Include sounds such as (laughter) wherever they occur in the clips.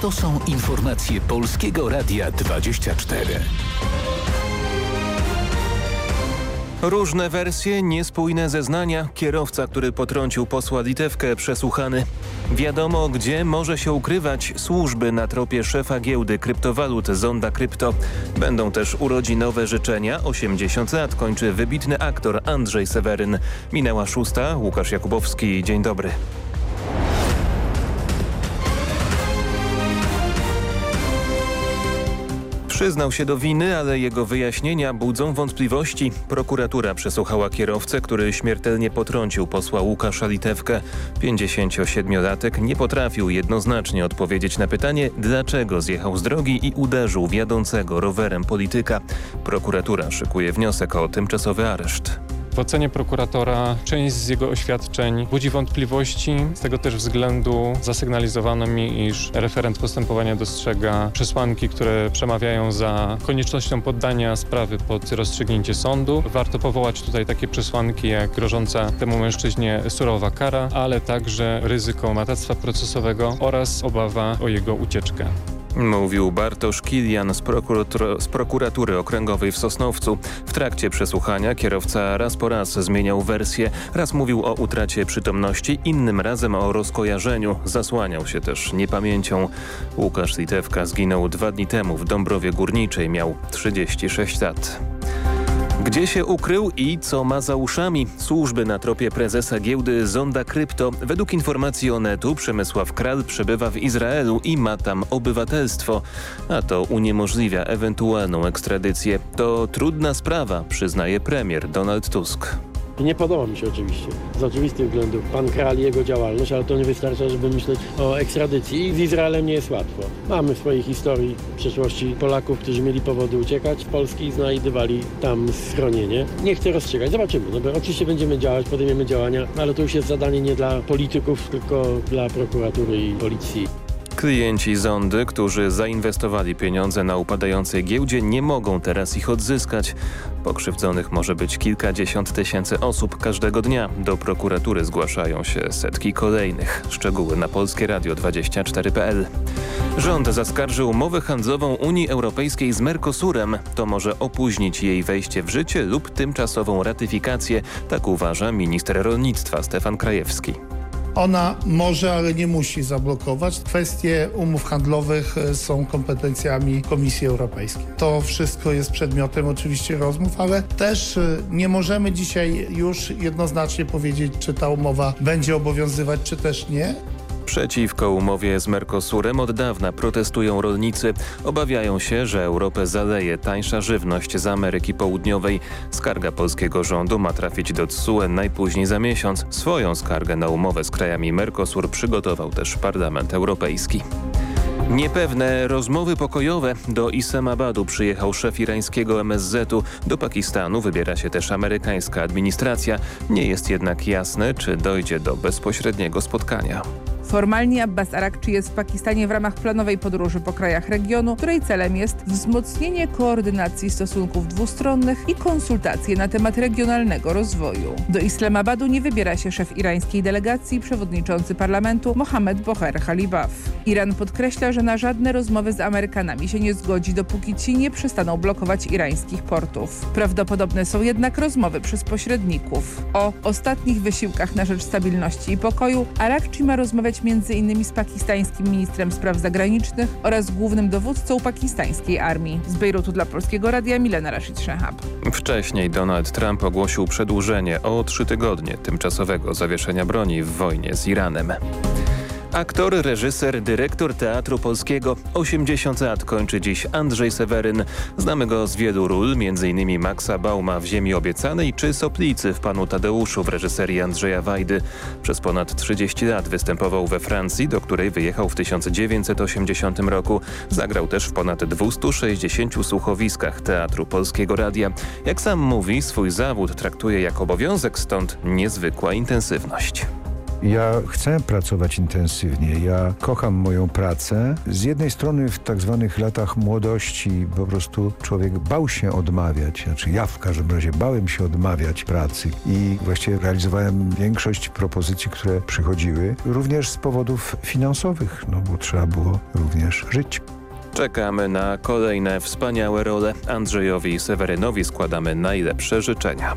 To są informacje Polskiego Radia 24. Różne wersje, niespójne zeznania. Kierowca, który potrącił posła Litewkę, przesłuchany. Wiadomo, gdzie może się ukrywać służby na tropie szefa giełdy kryptowalut Zonda Krypto. Będą też urodzinowe życzenia. 80 lat kończy wybitny aktor Andrzej Seweryn. Minęła szósta. Łukasz Jakubowski. Dzień dobry. Przyznał się do winy, ale jego wyjaśnienia budzą wątpliwości. Prokuratura przesłuchała kierowcę, który śmiertelnie potrącił posła Łukasza Litewkę. 57-latek nie potrafił jednoznacznie odpowiedzieć na pytanie, dlaczego zjechał z drogi i uderzył wiadącego rowerem polityka. Prokuratura szykuje wniosek o tymczasowy areszt. W ocenie prokuratora część z jego oświadczeń budzi wątpliwości. Z tego też względu zasygnalizowano mi, iż referent postępowania dostrzega przesłanki, które przemawiają za koniecznością poddania sprawy pod rozstrzygnięcie sądu. Warto powołać tutaj takie przesłanki jak grożąca temu mężczyźnie surowa kara, ale także ryzyko matactwa procesowego oraz obawa o jego ucieczkę. Mówił Bartosz Kilian z, z, prokuratury okręgowej w Sosnowcu. W trakcie przesłuchania kierowca raz po raz zmieniał wersję. Raz mówił o utracie przytomności, innym razem o rozkojarzeniu. Zasłaniał się też niepamięcią. Łukasz Litewka zginął dwa dni temu w Dąbrowie Górniczej. Miał 36 lat. Gdzie się ukrył i co ma za uszami? Służby na tropie prezesa giełdy Zonda Krypto. Według informacji Onetu Przemysław Kral przebywa w Izraelu i ma tam obywatelstwo, a to uniemożliwia ewentualną ekstradycję. To trudna sprawa, przyznaje premier Donald Tusk. Nie podoba mi się oczywiście, z oczywistych względów. Pan Kral i jego działalność, ale to nie wystarcza, żeby myśleć o ekstradycji. I z Izraelem nie jest łatwo. Mamy w swojej historii w przeszłości Polaków, którzy mieli powody uciekać z Polski i znajdywali tam schronienie. Nie chcę rozstrzygać, zobaczymy. No bo oczywiście będziemy działać, podejmiemy działania, ale to już jest zadanie nie dla polityków, tylko dla prokuratury i policji. Klienci Zondy, którzy zainwestowali pieniądze na upadającej giełdzie nie mogą teraz ich odzyskać. Pokrzywdzonych może być kilkadziesiąt tysięcy osób każdego dnia. Do prokuratury zgłaszają się setki kolejnych. Szczegóły na Polskie Radio 24.pl. Rząd zaskarżył umowę handlową Unii Europejskiej z Mercosurem. To może opóźnić jej wejście w życie lub tymczasową ratyfikację. Tak uważa minister rolnictwa Stefan Krajewski. Ona może, ale nie musi zablokować. Kwestie umów handlowych e, są kompetencjami Komisji Europejskiej. To wszystko jest przedmiotem oczywiście rozmów, ale też e, nie możemy dzisiaj już jednoznacznie powiedzieć, czy ta umowa będzie obowiązywać, czy też nie. Przeciwko umowie z Mercosurem od dawna protestują rolnicy. Obawiają się, że Europę zaleje tańsza żywność z Ameryki Południowej. Skarga polskiego rządu ma trafić do TSUE najpóźniej za miesiąc. Swoją skargę na umowę z krajami Mercosur przygotował też Parlament Europejski. Niepewne rozmowy pokojowe. Do Islamabadu przyjechał szef irańskiego MSZ-u. Do Pakistanu wybiera się też amerykańska administracja. Nie jest jednak jasne, czy dojdzie do bezpośredniego spotkania. Formalnie Abbas Arakci jest w Pakistanie w ramach planowej podróży po krajach regionu, której celem jest wzmocnienie koordynacji stosunków dwustronnych i konsultacje na temat regionalnego rozwoju. Do Islamabadu nie wybiera się szef irańskiej delegacji, przewodniczący parlamentu Mohamed Boher Halibaf. Iran podkreśla, że na żadne rozmowy z Amerykanami się nie zgodzi, dopóki ci nie przestaną blokować irańskich portów. Prawdopodobne są jednak rozmowy przez pośredników. O ostatnich wysiłkach na rzecz stabilności i pokoju Arakci ma rozmawiać m.in. z pakistańskim ministrem spraw zagranicznych oraz głównym dowódcą pakistańskiej armii. Z Bejrutu dla Polskiego Radia Milena Rashid Shehab. Wcześniej Donald Trump ogłosił przedłużenie o trzy tygodnie tymczasowego zawieszenia broni w wojnie z Iranem. Aktor, reżyser, dyrektor Teatru Polskiego. 80 lat kończy dziś Andrzej Seweryn. Znamy go z wielu ról, m.in. Maxa Bauma w Ziemi Obiecanej czy Soplicy w Panu Tadeuszu w reżyserii Andrzeja Wajdy. Przez ponad 30 lat występował we Francji, do której wyjechał w 1980 roku. Zagrał też w ponad 260 słuchowiskach Teatru Polskiego Radia. Jak sam mówi, swój zawód traktuje jak obowiązek, stąd niezwykła intensywność. Ja chcę pracować intensywnie. Ja kocham moją pracę. Z jednej strony w tak zwanych latach młodości po prostu człowiek bał się odmawiać. Znaczy ja w każdym razie bałem się odmawiać pracy i właściwie realizowałem większość propozycji, które przychodziły. Również z powodów finansowych, no bo trzeba było również żyć. Czekamy na kolejne wspaniałe role. Andrzejowi Sewerynowi składamy najlepsze życzenia.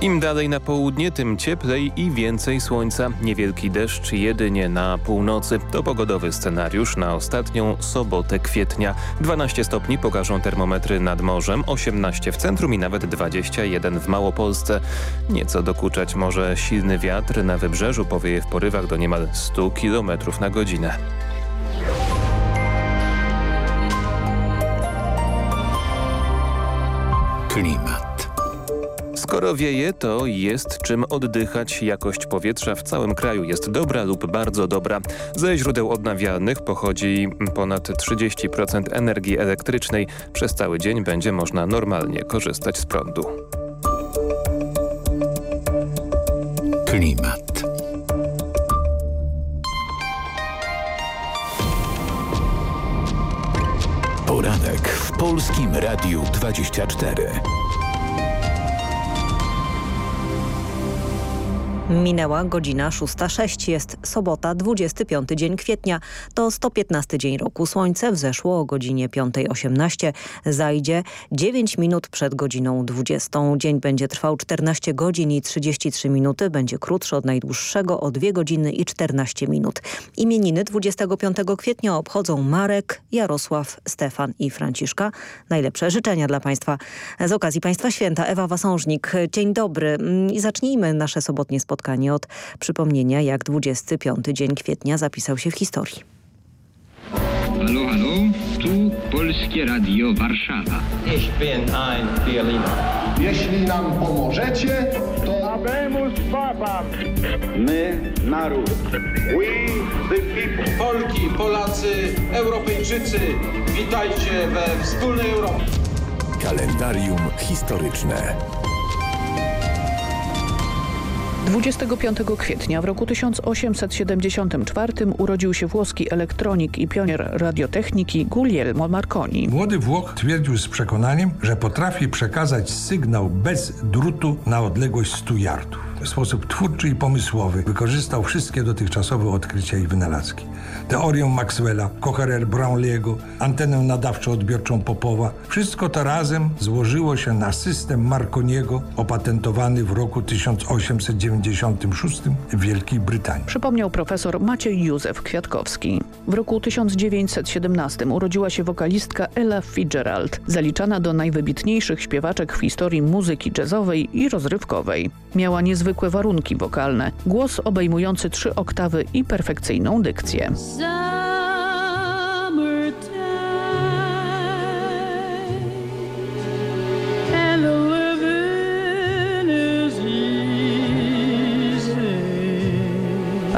Im dalej na południe, tym cieplej i więcej słońca. Niewielki deszcz jedynie na północy. To pogodowy scenariusz na ostatnią sobotę kwietnia. 12 stopni pokażą termometry nad morzem, 18 w centrum i nawet 21 w Małopolsce. Nieco dokuczać może silny wiatr na wybrzeżu powieje w porywach do niemal 100 km na godzinę. Klimat. Skoro wieje, to jest czym oddychać. Jakość powietrza w całym kraju jest dobra lub bardzo dobra. Ze źródeł odnawialnych pochodzi ponad 30% energii elektrycznej. Przez cały dzień będzie można normalnie korzystać z prądu. Klimat. Poranek w Polskim Radiu 24. Minęła godzina 6.06. Jest sobota, 25 dzień kwietnia. To 115 dzień roku. Słońce wzeszło o godzinie 5.18. Zajdzie 9 minut przed godziną 20. Dzień będzie trwał 14 godzin i 33 minuty. Będzie krótszy od najdłuższego o 2 godziny i 14 minut. Imieniny 25 kwietnia obchodzą Marek, Jarosław, Stefan i Franciszka. Najlepsze życzenia dla Państwa. Z okazji Państwa Święta Ewa Wasążnik. Dzień dobry. I zacznijmy nasze sobotnie spotkanie spotkanie od przypomnienia, jak 25 dzień kwietnia zapisał się w historii. Halo, halo, tu Polskie Radio Warszawa. Ich bin ein Berliner. Jeśli nam pomożecie, to... Habemus Papam! My, naród. We, the people. Polki, Polacy, Europejczycy, witajcie we wspólnej Europie. Kalendarium historyczne. 25 kwietnia w roku 1874 urodził się włoski elektronik i pionier radiotechniki Guglielmo Marconi. Młody Włoch twierdził z przekonaniem, że potrafi przekazać sygnał bez drutu na odległość 100 yardów. W sposób twórczy i pomysłowy wykorzystał wszystkie dotychczasowe odkrycia i wynalazki. Teorię Maxwella, koherer Brownlee'ego, antenę nadawczo-odbiorczą Popowa. Wszystko to razem złożyło się na system Marconiego opatentowany w roku 1896 w Wielkiej Brytanii. Przypomniał profesor Maciej Józef Kwiatkowski. W roku 1917 urodziła się wokalistka Ella Fitzgerald, zaliczana do najwybitniejszych śpiewaczek w historii muzyki jazzowej i rozrywkowej. Miała niezwykle niezwykłe warunki wokalne, głos obejmujący trzy oktawy i perfekcyjną dykcję.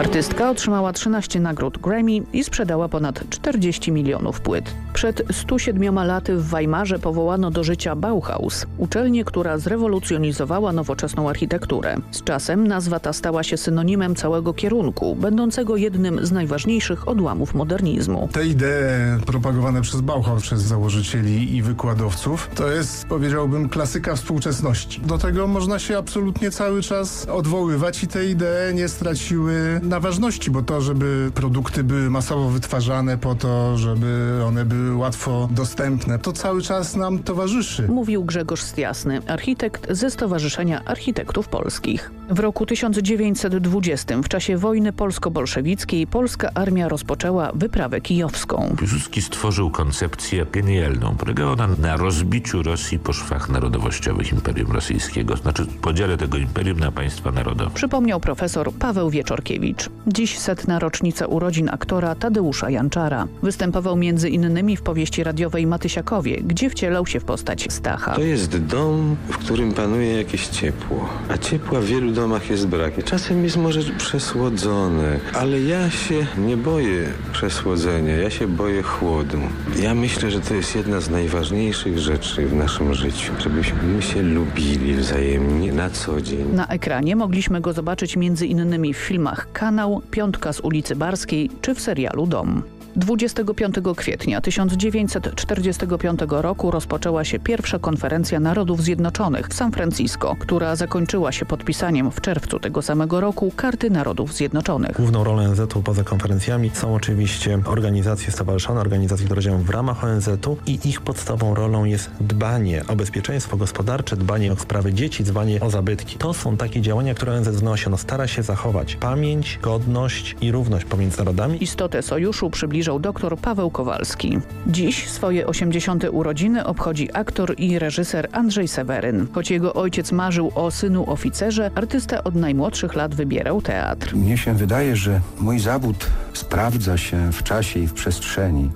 Artystka otrzymała 13 nagród Grammy i sprzedała ponad 40 milionów płyt. Przed 107 laty w Weimarze powołano do życia Bauhaus, uczelnię, która zrewolucjonizowała nowoczesną architekturę. Z czasem nazwa ta stała się synonimem całego kierunku, będącego jednym z najważniejszych odłamów modernizmu. Te idee propagowane przez Bauhaus, przez założycieli i wykładowców, to jest, powiedziałbym, klasyka współczesności. Do tego można się absolutnie cały czas odwoływać i te idee nie straciły na ważności, bo to, żeby produkty były masowo wytwarzane po to, żeby one były łatwo dostępne, to cały czas nam towarzyszy. Mówił Grzegorz Stiasny, architekt ze Stowarzyszenia Architektów Polskich. W roku 1920 w czasie wojny polsko-bolszewickiej polska armia rozpoczęła wyprawę kijowską. Piłsudski stworzył koncepcję genialną. Polegała ona na rozbiciu Rosji po szwach narodowościowych Imperium Rosyjskiego, znaczy podziale tego imperium na państwa narodowe. Przypomniał profesor Paweł Wieczorkiewicz. Adamowicz. Dziś setna rocznica urodzin aktora Tadeusza Janczara. Występował między innymi w powieści radiowej Matysiakowie, gdzie wcielał się w postać Stacha. To jest dom, w którym panuje jakieś ciepło, a ciepła w wielu domach jest brak. Czasem jest może przesłodzone, ale ja się nie boję przesłodzenia, ja się boję chłodu. Ja myślę, że to jest jedna z najważniejszych rzeczy w naszym życiu, żebyśmy się lubili wzajemnie na co dzień. Na ekranie mogliśmy go zobaczyć między innymi w filmach Kanał, Piątka z ulicy Barskiej czy w serialu Dom. 25 kwietnia 1945 roku rozpoczęła się pierwsza konferencja Narodów Zjednoczonych w San Francisco, która zakończyła się podpisaniem w czerwcu tego samego roku Karty Narodów Zjednoczonych. Główną rolę ONZ-u poza konferencjami są oczywiście organizacje stowarzyszone, organizacje, które działają w ramach ONZ-u i ich podstawową rolą jest dbanie o bezpieczeństwo gospodarcze, dbanie o sprawy dzieci, dbanie o zabytki. To są takie działania, które ONZ wnosi. Ono stara się zachować pamięć, godność i równość pomiędzy narodami. Istotę sojuszu przybliża dr Paweł Kowalski. Dziś swoje 80. urodziny obchodzi aktor i reżyser Andrzej Seweryn. Choć jego ojciec marzył o synu oficerze, artysta od najmłodszych lat wybierał teatr. Mnie się wydaje, że mój zawód sprawdza się w czasie i w przestrzeni.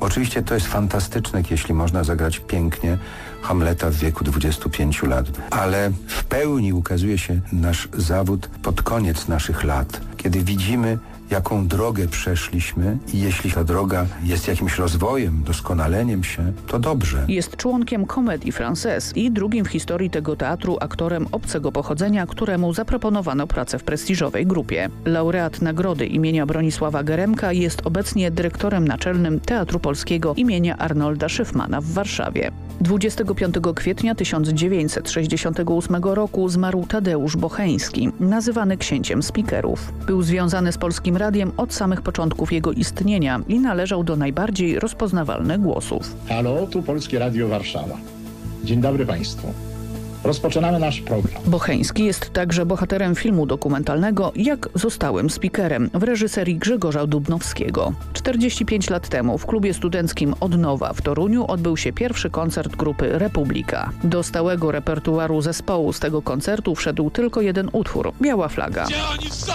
Oczywiście to jest fantastyczne, jeśli można zagrać pięknie Hamleta w wieku 25 lat, ale w pełni ukazuje się nasz zawód pod koniec naszych lat, kiedy widzimy jaką drogę przeszliśmy i jeśli ta droga jest jakimś rozwojem, doskonaleniem się, to dobrze. Jest członkiem Comedii Française i drugim w historii tego teatru aktorem obcego pochodzenia, któremu zaproponowano pracę w prestiżowej grupie. Laureat nagrody imienia Bronisława Geremka jest obecnie dyrektorem naczelnym Teatru Polskiego imienia Arnolda Szyfmana w Warszawie. 25 kwietnia 1968 roku zmarł Tadeusz Bocheński, nazywany księciem spikerów. Był związany z Polskim Radiem od samych początków jego istnienia i należał do najbardziej rozpoznawalnych głosów. Halo, tu Polskie Radio Warszawa. Dzień dobry Państwu. Rozpoczynamy nasz program. Bocheński jest także bohaterem filmu dokumentalnego Jak zostałem speakerem w reżyserii Grzegorza Dubnowskiego. 45 lat temu w klubie studenckim Odnowa w Toruniu odbył się pierwszy koncert grupy Republika. Do stałego repertuaru zespołu z tego koncertu wszedł tylko jeden utwór – Biała flaga. Gdzie oni są?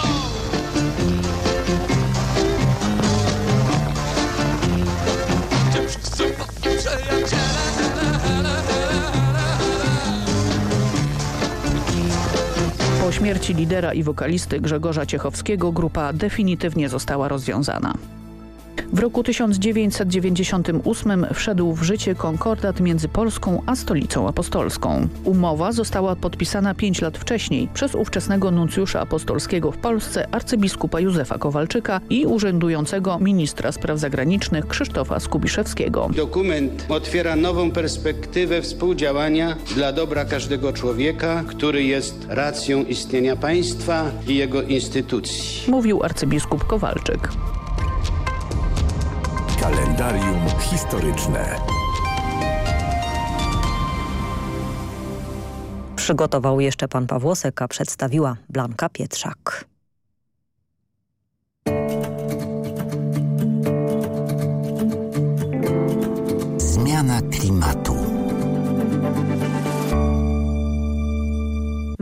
Po śmierci lidera i wokalisty Grzegorza Ciechowskiego grupa definitywnie została rozwiązana. W roku 1998 wszedł w życie konkordat między Polską a Stolicą Apostolską. Umowa została podpisana pięć lat wcześniej przez ówczesnego nuncjusza apostolskiego w Polsce arcybiskupa Józefa Kowalczyka i urzędującego ministra spraw zagranicznych Krzysztofa Skubiszewskiego. Dokument otwiera nową perspektywę współdziałania dla dobra każdego człowieka, który jest racją istnienia państwa i jego instytucji. Mówił arcybiskup Kowalczyk. Kalendarium historyczne. Przygotował jeszcze pan Pawłosek, a przedstawiła Blanka Pietrzak.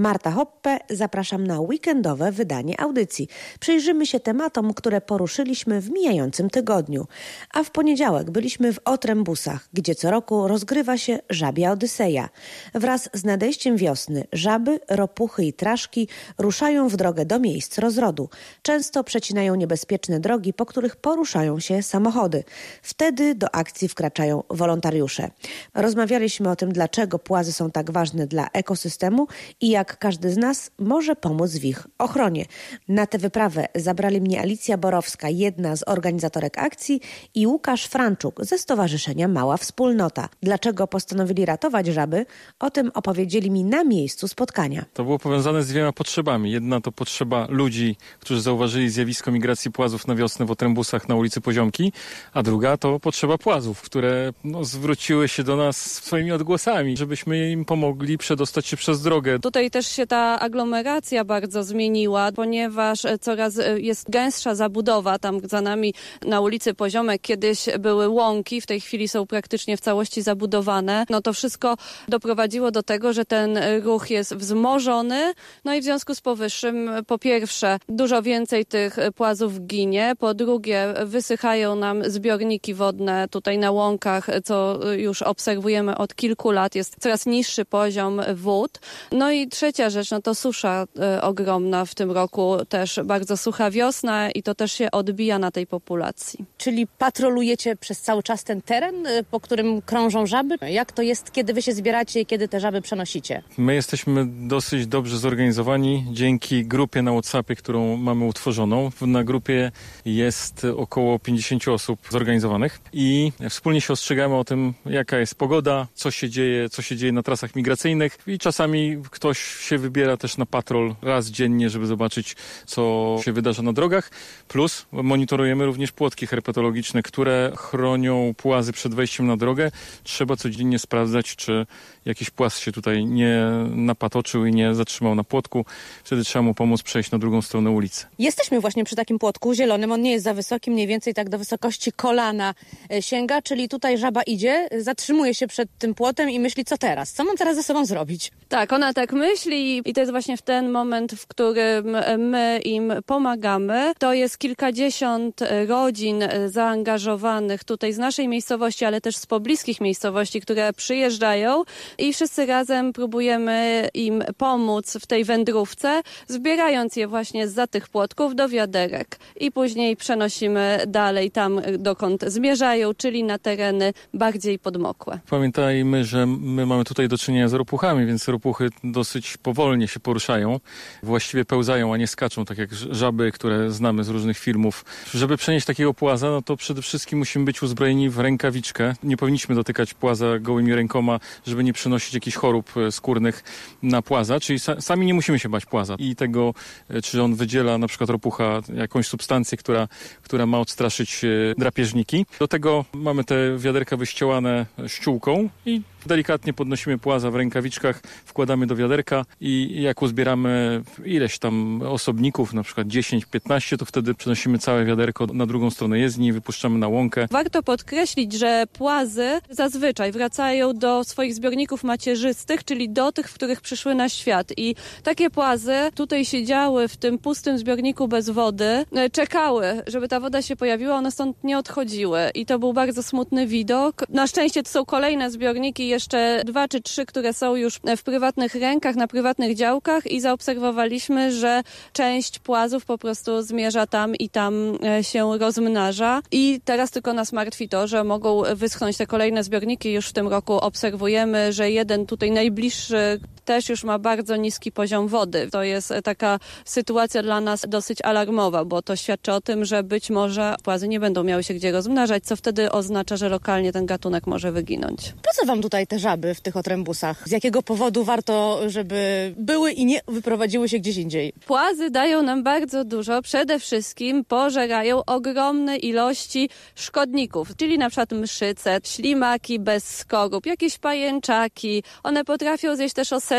Marta Hoppe, zapraszam na weekendowe wydanie audycji. Przyjrzymy się tematom, które poruszyliśmy w mijającym tygodniu. A w poniedziałek byliśmy w Otrębusach, gdzie co roku rozgrywa się Żabia Odyseja. Wraz z nadejściem wiosny żaby, ropuchy i traszki ruszają w drogę do miejsc rozrodu. Często przecinają niebezpieczne drogi, po których poruszają się samochody. Wtedy do akcji wkraczają wolontariusze. Rozmawialiśmy o tym, dlaczego płazy są tak ważne dla ekosystemu i jak każdy z nas może pomóc w ich ochronie. Na tę wyprawę zabrali mnie Alicja Borowska, jedna z organizatorek akcji i Łukasz Franczuk ze Stowarzyszenia Mała Wspólnota. Dlaczego postanowili ratować żaby? O tym opowiedzieli mi na miejscu spotkania. To było powiązane z dwiema potrzebami. Jedna to potrzeba ludzi, którzy zauważyli zjawisko migracji płazów na wiosnę w Otrębusach na ulicy Poziomki, a druga to potrzeba płazów, które no, zwróciły się do nas swoimi odgłosami, żebyśmy im pomogli przedostać się przez drogę. Tutaj też się ta aglomeracja bardzo zmieniła, ponieważ coraz jest gęstsza zabudowa. Tam za nami na ulicy Poziomek kiedyś były łąki, w tej chwili są praktycznie w całości zabudowane. No to wszystko doprowadziło do tego, że ten ruch jest wzmożony. No i w związku z powyższym, po pierwsze, dużo więcej tych płazów ginie. Po drugie, wysychają nam zbiorniki wodne tutaj na łąkach, co już obserwujemy od kilku lat. Jest coraz niższy poziom wód. No i trzecia rzecz, no to susza y, ogromna w tym roku, też bardzo sucha wiosna i to też się odbija na tej populacji. Czyli patrolujecie przez cały czas ten teren, y, po którym krążą żaby? Jak to jest, kiedy wy się zbieracie i kiedy te żaby przenosicie? My jesteśmy dosyć dobrze zorganizowani dzięki grupie na WhatsAppie, którą mamy utworzoną. Na grupie jest około 50 osób zorganizowanych i wspólnie się ostrzegamy o tym, jaka jest pogoda, co się dzieje, co się dzieje na trasach migracyjnych i czasami ktoś się wybiera też na patrol raz dziennie, żeby zobaczyć, co się wydarza na drogach. Plus monitorujemy również płotki herpetologiczne, które chronią płazy przed wejściem na drogę. Trzeba codziennie sprawdzać, czy jakiś płaz się tutaj nie napatoczył i nie zatrzymał na płotku. Wtedy trzeba mu pomóc przejść na drugą stronę ulicy. Jesteśmy właśnie przy takim płotku zielonym. On nie jest za wysoki, mniej więcej tak do wysokości kolana e, sięga, czyli tutaj żaba idzie, zatrzymuje się przed tym płotem i myśli, co teraz? Co mam teraz ze sobą zrobić? Tak, ona tak myśli i to jest właśnie w ten moment, w którym my im pomagamy. To jest kilkadziesiąt rodzin zaangażowanych tutaj z naszej miejscowości, ale też z pobliskich miejscowości, które przyjeżdżają i wszyscy razem próbujemy im pomóc w tej wędrówce, zbierając je właśnie za tych płotków do wiaderek i później przenosimy dalej tam, dokąd zmierzają, czyli na tereny bardziej podmokłe. Pamiętajmy, że my mamy tutaj do czynienia z ropuchami, więc ropuchy dosyć powolnie się poruszają. Właściwie pełzają, a nie skaczą, tak jak żaby, które znamy z różnych filmów. Żeby przenieść takiego płaza, no to przede wszystkim musimy być uzbrojeni w rękawiczkę. Nie powinniśmy dotykać płaza gołymi rękoma, żeby nie przynosić jakichś chorób e, skórnych na płaza, czyli sa sami nie musimy się bać płaza i tego, e, czy on wydziela na przykład ropucha jakąś substancję, która, która ma odstraszyć e, drapieżniki. Do tego mamy te wiaderka wyściołane ściółką i delikatnie podnosimy płaza w rękawiczkach, wkładamy do wiaderka i jak uzbieramy ileś tam osobników, na przykład 10-15, to wtedy przenosimy całe wiaderko na drugą stronę jezdni, wypuszczamy na łąkę. Warto podkreślić, że płazy zazwyczaj wracają do swoich zbiorników macierzystych, czyli do tych, w których przyszły na świat. I takie płazy tutaj siedziały w tym pustym zbiorniku bez wody, czekały, żeby ta woda się pojawiła, one stąd nie odchodziły. I to był bardzo smutny widok. Na szczęście to są kolejne zbiorniki, jeszcze dwa czy trzy, które są już w prywatnych rękach, na prywatnych działkach i zaobserwowaliśmy, że część płazów po prostu zmierza tam i tam się rozmnaża. I teraz tylko nas martwi to, że mogą wyschnąć te kolejne zbiorniki. Już w tym roku obserwujemy, że jeden tutaj najbliższy też już ma bardzo niski poziom wody. To jest taka sytuacja dla nas dosyć alarmowa, bo to świadczy o tym, że być może płazy nie będą miały się gdzie rozmnażać, co wtedy oznacza, że lokalnie ten gatunek może wyginąć. Po co wam tutaj te żaby w tych otrębusach? Z jakiego powodu warto, żeby były i nie wyprowadziły się gdzieś indziej? Płazy dają nam bardzo dużo. Przede wszystkim pożerają ogromne ilości szkodników, czyli na przykład mszyce, ślimaki bez skorup, jakieś pajęczaki. One potrafią zjeść też oseski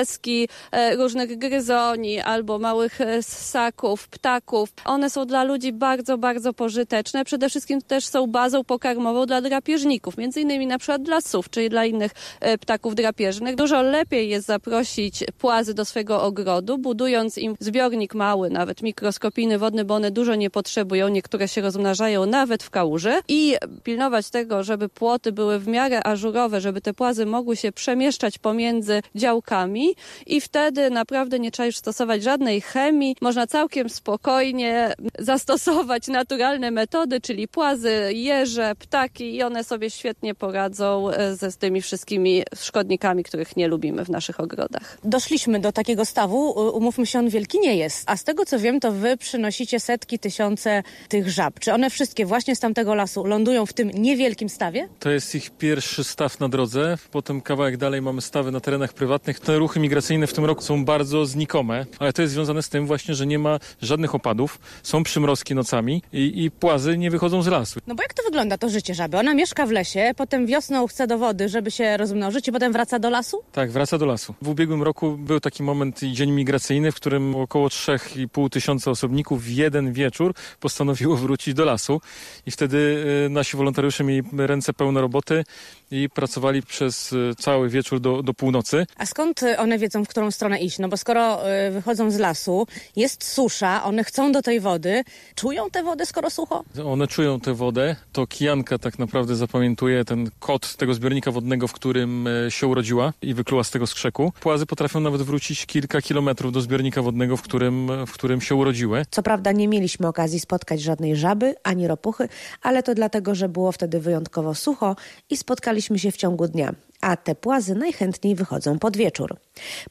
e, różnych gryzoni albo małych e, ssaków, ptaków. One są dla ludzi bardzo, bardzo pożyteczne. Przede wszystkim też są bazą pokarmową dla drapieżników, między innymi na przykład dla sów, czyli dla innych e, ptaków drapieżnych. Dużo lepiej jest zaprosić płazy do swojego ogrodu, budując im zbiornik mały, nawet mikroskopijny, wodny, bo one dużo nie potrzebują. Niektóre się rozmnażają nawet w kałuży i pilnować tego, żeby płoty były w miarę ażurowe, żeby te płazy mogły się przemieszczać pomiędzy działkami i wtedy naprawdę nie trzeba już stosować żadnej chemii. Można całkiem spokojnie zastosować naturalne metody, czyli płazy, jeże, ptaki i one sobie świetnie poradzą ze z tymi wszystkimi szkodnikami, których nie lubimy w naszych ogrodach. Doszliśmy do takiego stawu, umówmy się, on wielki nie jest. A z tego co wiem, to wy przynosicie setki, tysiące tych żab. Czy one wszystkie właśnie z tamtego lasu lądują w tym niewielkim stawie? To jest ich pierwszy staw na drodze. Potem kawałek dalej mamy stawy na terenach prywatnych. Ten ruch ruchy migracyjne w tym roku są bardzo znikome, ale to jest związane z tym właśnie, że nie ma żadnych opadów, są przymrozki nocami i, i płazy nie wychodzą z lasu. No bo jak to wygląda to życie żaby? Ona mieszka w lesie, potem wiosną chce do wody, żeby się rozmnożyć i potem wraca do lasu? Tak, wraca do lasu. W ubiegłym roku był taki moment i dzień migracyjny, w którym około 3,5 tysiąca osobników w jeden wieczór postanowiło wrócić do lasu i wtedy e, nasi wolontariusze mieli ręce pełne roboty i pracowali przez e, cały wieczór do, do północy. A skąd one wiedzą, w którą stronę iść? No bo skoro y, wychodzą z lasu, jest susza, one chcą do tej wody, czują tę wodę, skoro sucho? One czują tę wodę, to kijanka tak naprawdę zapamiętuje ten kod tego zbiornika wodnego, w którym e, się urodziła i wykluła z tego skrzeku. Płazy potrafią nawet wrócić kilka kilometrów do zbiornika wodnego, w którym, w którym się urodziły. Co prawda nie mieliśmy okazji spotkać żadnej żaby ani ropuchy, ale to dlatego, że było wtedy wyjątkowo sucho i spotkaliśmy się w ciągu dnia a te płazy najchętniej wychodzą pod wieczór.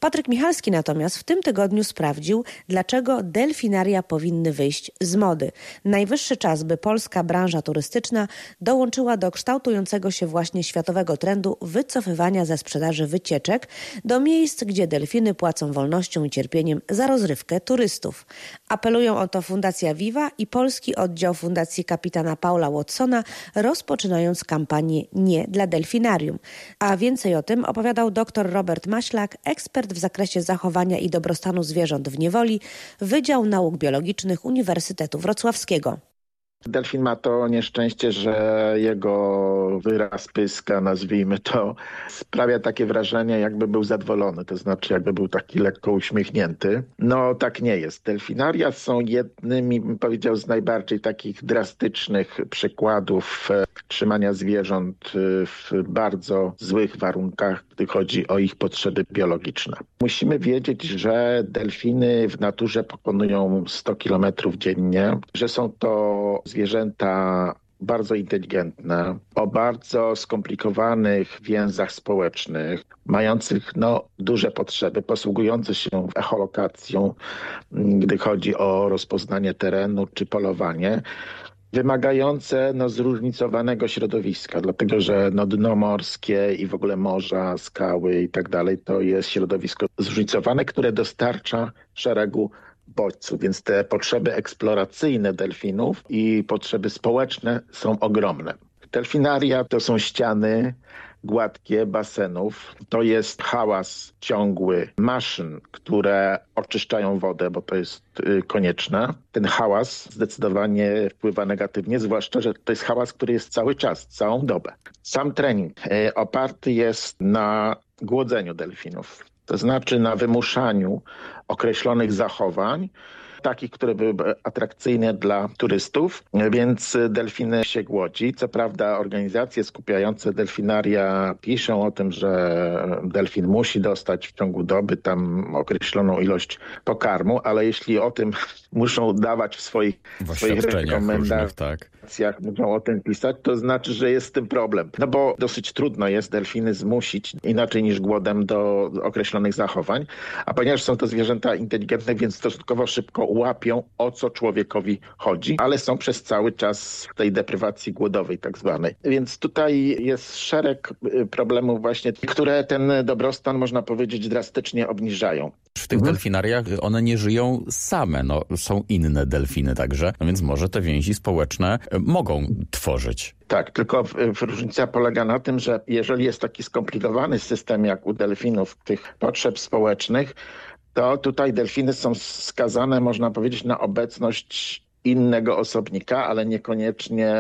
Patryk Michalski natomiast w tym tygodniu sprawdził, dlaczego delfinaria powinny wyjść z mody. Najwyższy czas, by polska branża turystyczna dołączyła do kształtującego się właśnie światowego trendu wycofywania ze sprzedaży wycieczek do miejsc, gdzie delfiny płacą wolnością i cierpieniem za rozrywkę turystów. Apelują o to Fundacja Viva i polski oddział Fundacji kapitana Paula Watsona, rozpoczynając kampanię Nie dla delfinarium. A więcej o tym opowiadał dr Robert Maślak, ekspert w zakresie zachowania i dobrostanu zwierząt w niewoli, Wydział Nauk Biologicznych Uniwersytetu Wrocławskiego. Delfin ma to nieszczęście, że jego wyraz pyska, nazwijmy to, sprawia takie wrażenie, jakby był zadowolony, to znaczy jakby był taki lekko uśmiechnięty. No tak nie jest. Delfinaria są jednymi, bym powiedział, z najbardziej takich drastycznych przykładów e, trzymania zwierząt e, w bardzo złych warunkach, gdy chodzi o ich potrzeby biologiczne. Musimy wiedzieć, że delfiny w naturze pokonują 100 kilometrów dziennie, że są to zwierzęta bardzo inteligentne, o bardzo skomplikowanych więzach społecznych, mających no, duże potrzeby, posługujące się echolokacją, gdy chodzi o rozpoznanie terenu czy polowanie wymagające no, zróżnicowanego środowiska, dlatego że no, dno morskie i w ogóle morza, skały i tak dalej to jest środowisko zróżnicowane, które dostarcza szeregu bodźców, więc te potrzeby eksploracyjne delfinów i potrzeby społeczne są ogromne. Delfinaria to są ściany gładkie basenów. To jest hałas ciągły maszyn, które oczyszczają wodę, bo to jest y, konieczne. Ten hałas zdecydowanie wpływa negatywnie, zwłaszcza, że to jest hałas, który jest cały czas, całą dobę. Sam trening y, oparty jest na głodzeniu delfinów to znaczy na wymuszaniu określonych zachowań, takich, które były atrakcyjne dla turystów, więc delfiny się głodzi. Co prawda organizacje skupiające delfinaria piszą o tym, że delfin musi dostać w ciągu doby tam określoną ilość pokarmu, ale jeśli o tym (laughs) muszą dawać w swoich, w swoich rekomendacjach, tak. Muszą o tym pisać, to znaczy, że jest z tym problem. No bo dosyć trudno jest delfiny zmusić inaczej niż głodem do określonych zachowań, a ponieważ są to zwierzęta inteligentne, więc stosunkowo szybko łapią, o co człowiekowi chodzi, ale są przez cały czas w tej deprywacji głodowej tak zwanej. Więc tutaj jest szereg y, problemów właśnie, które ten dobrostan, można powiedzieć, drastycznie obniżają. W tych mhm. delfinariach one nie żyją same, no, są inne delfiny także, no więc może te więzi społeczne y, mogą tworzyć. Tak, tylko różnica polega na tym, że jeżeli jest taki skomplikowany system jak u delfinów tych potrzeb społecznych, to tutaj delfiny są skazane, można powiedzieć, na obecność innego osobnika, ale niekoniecznie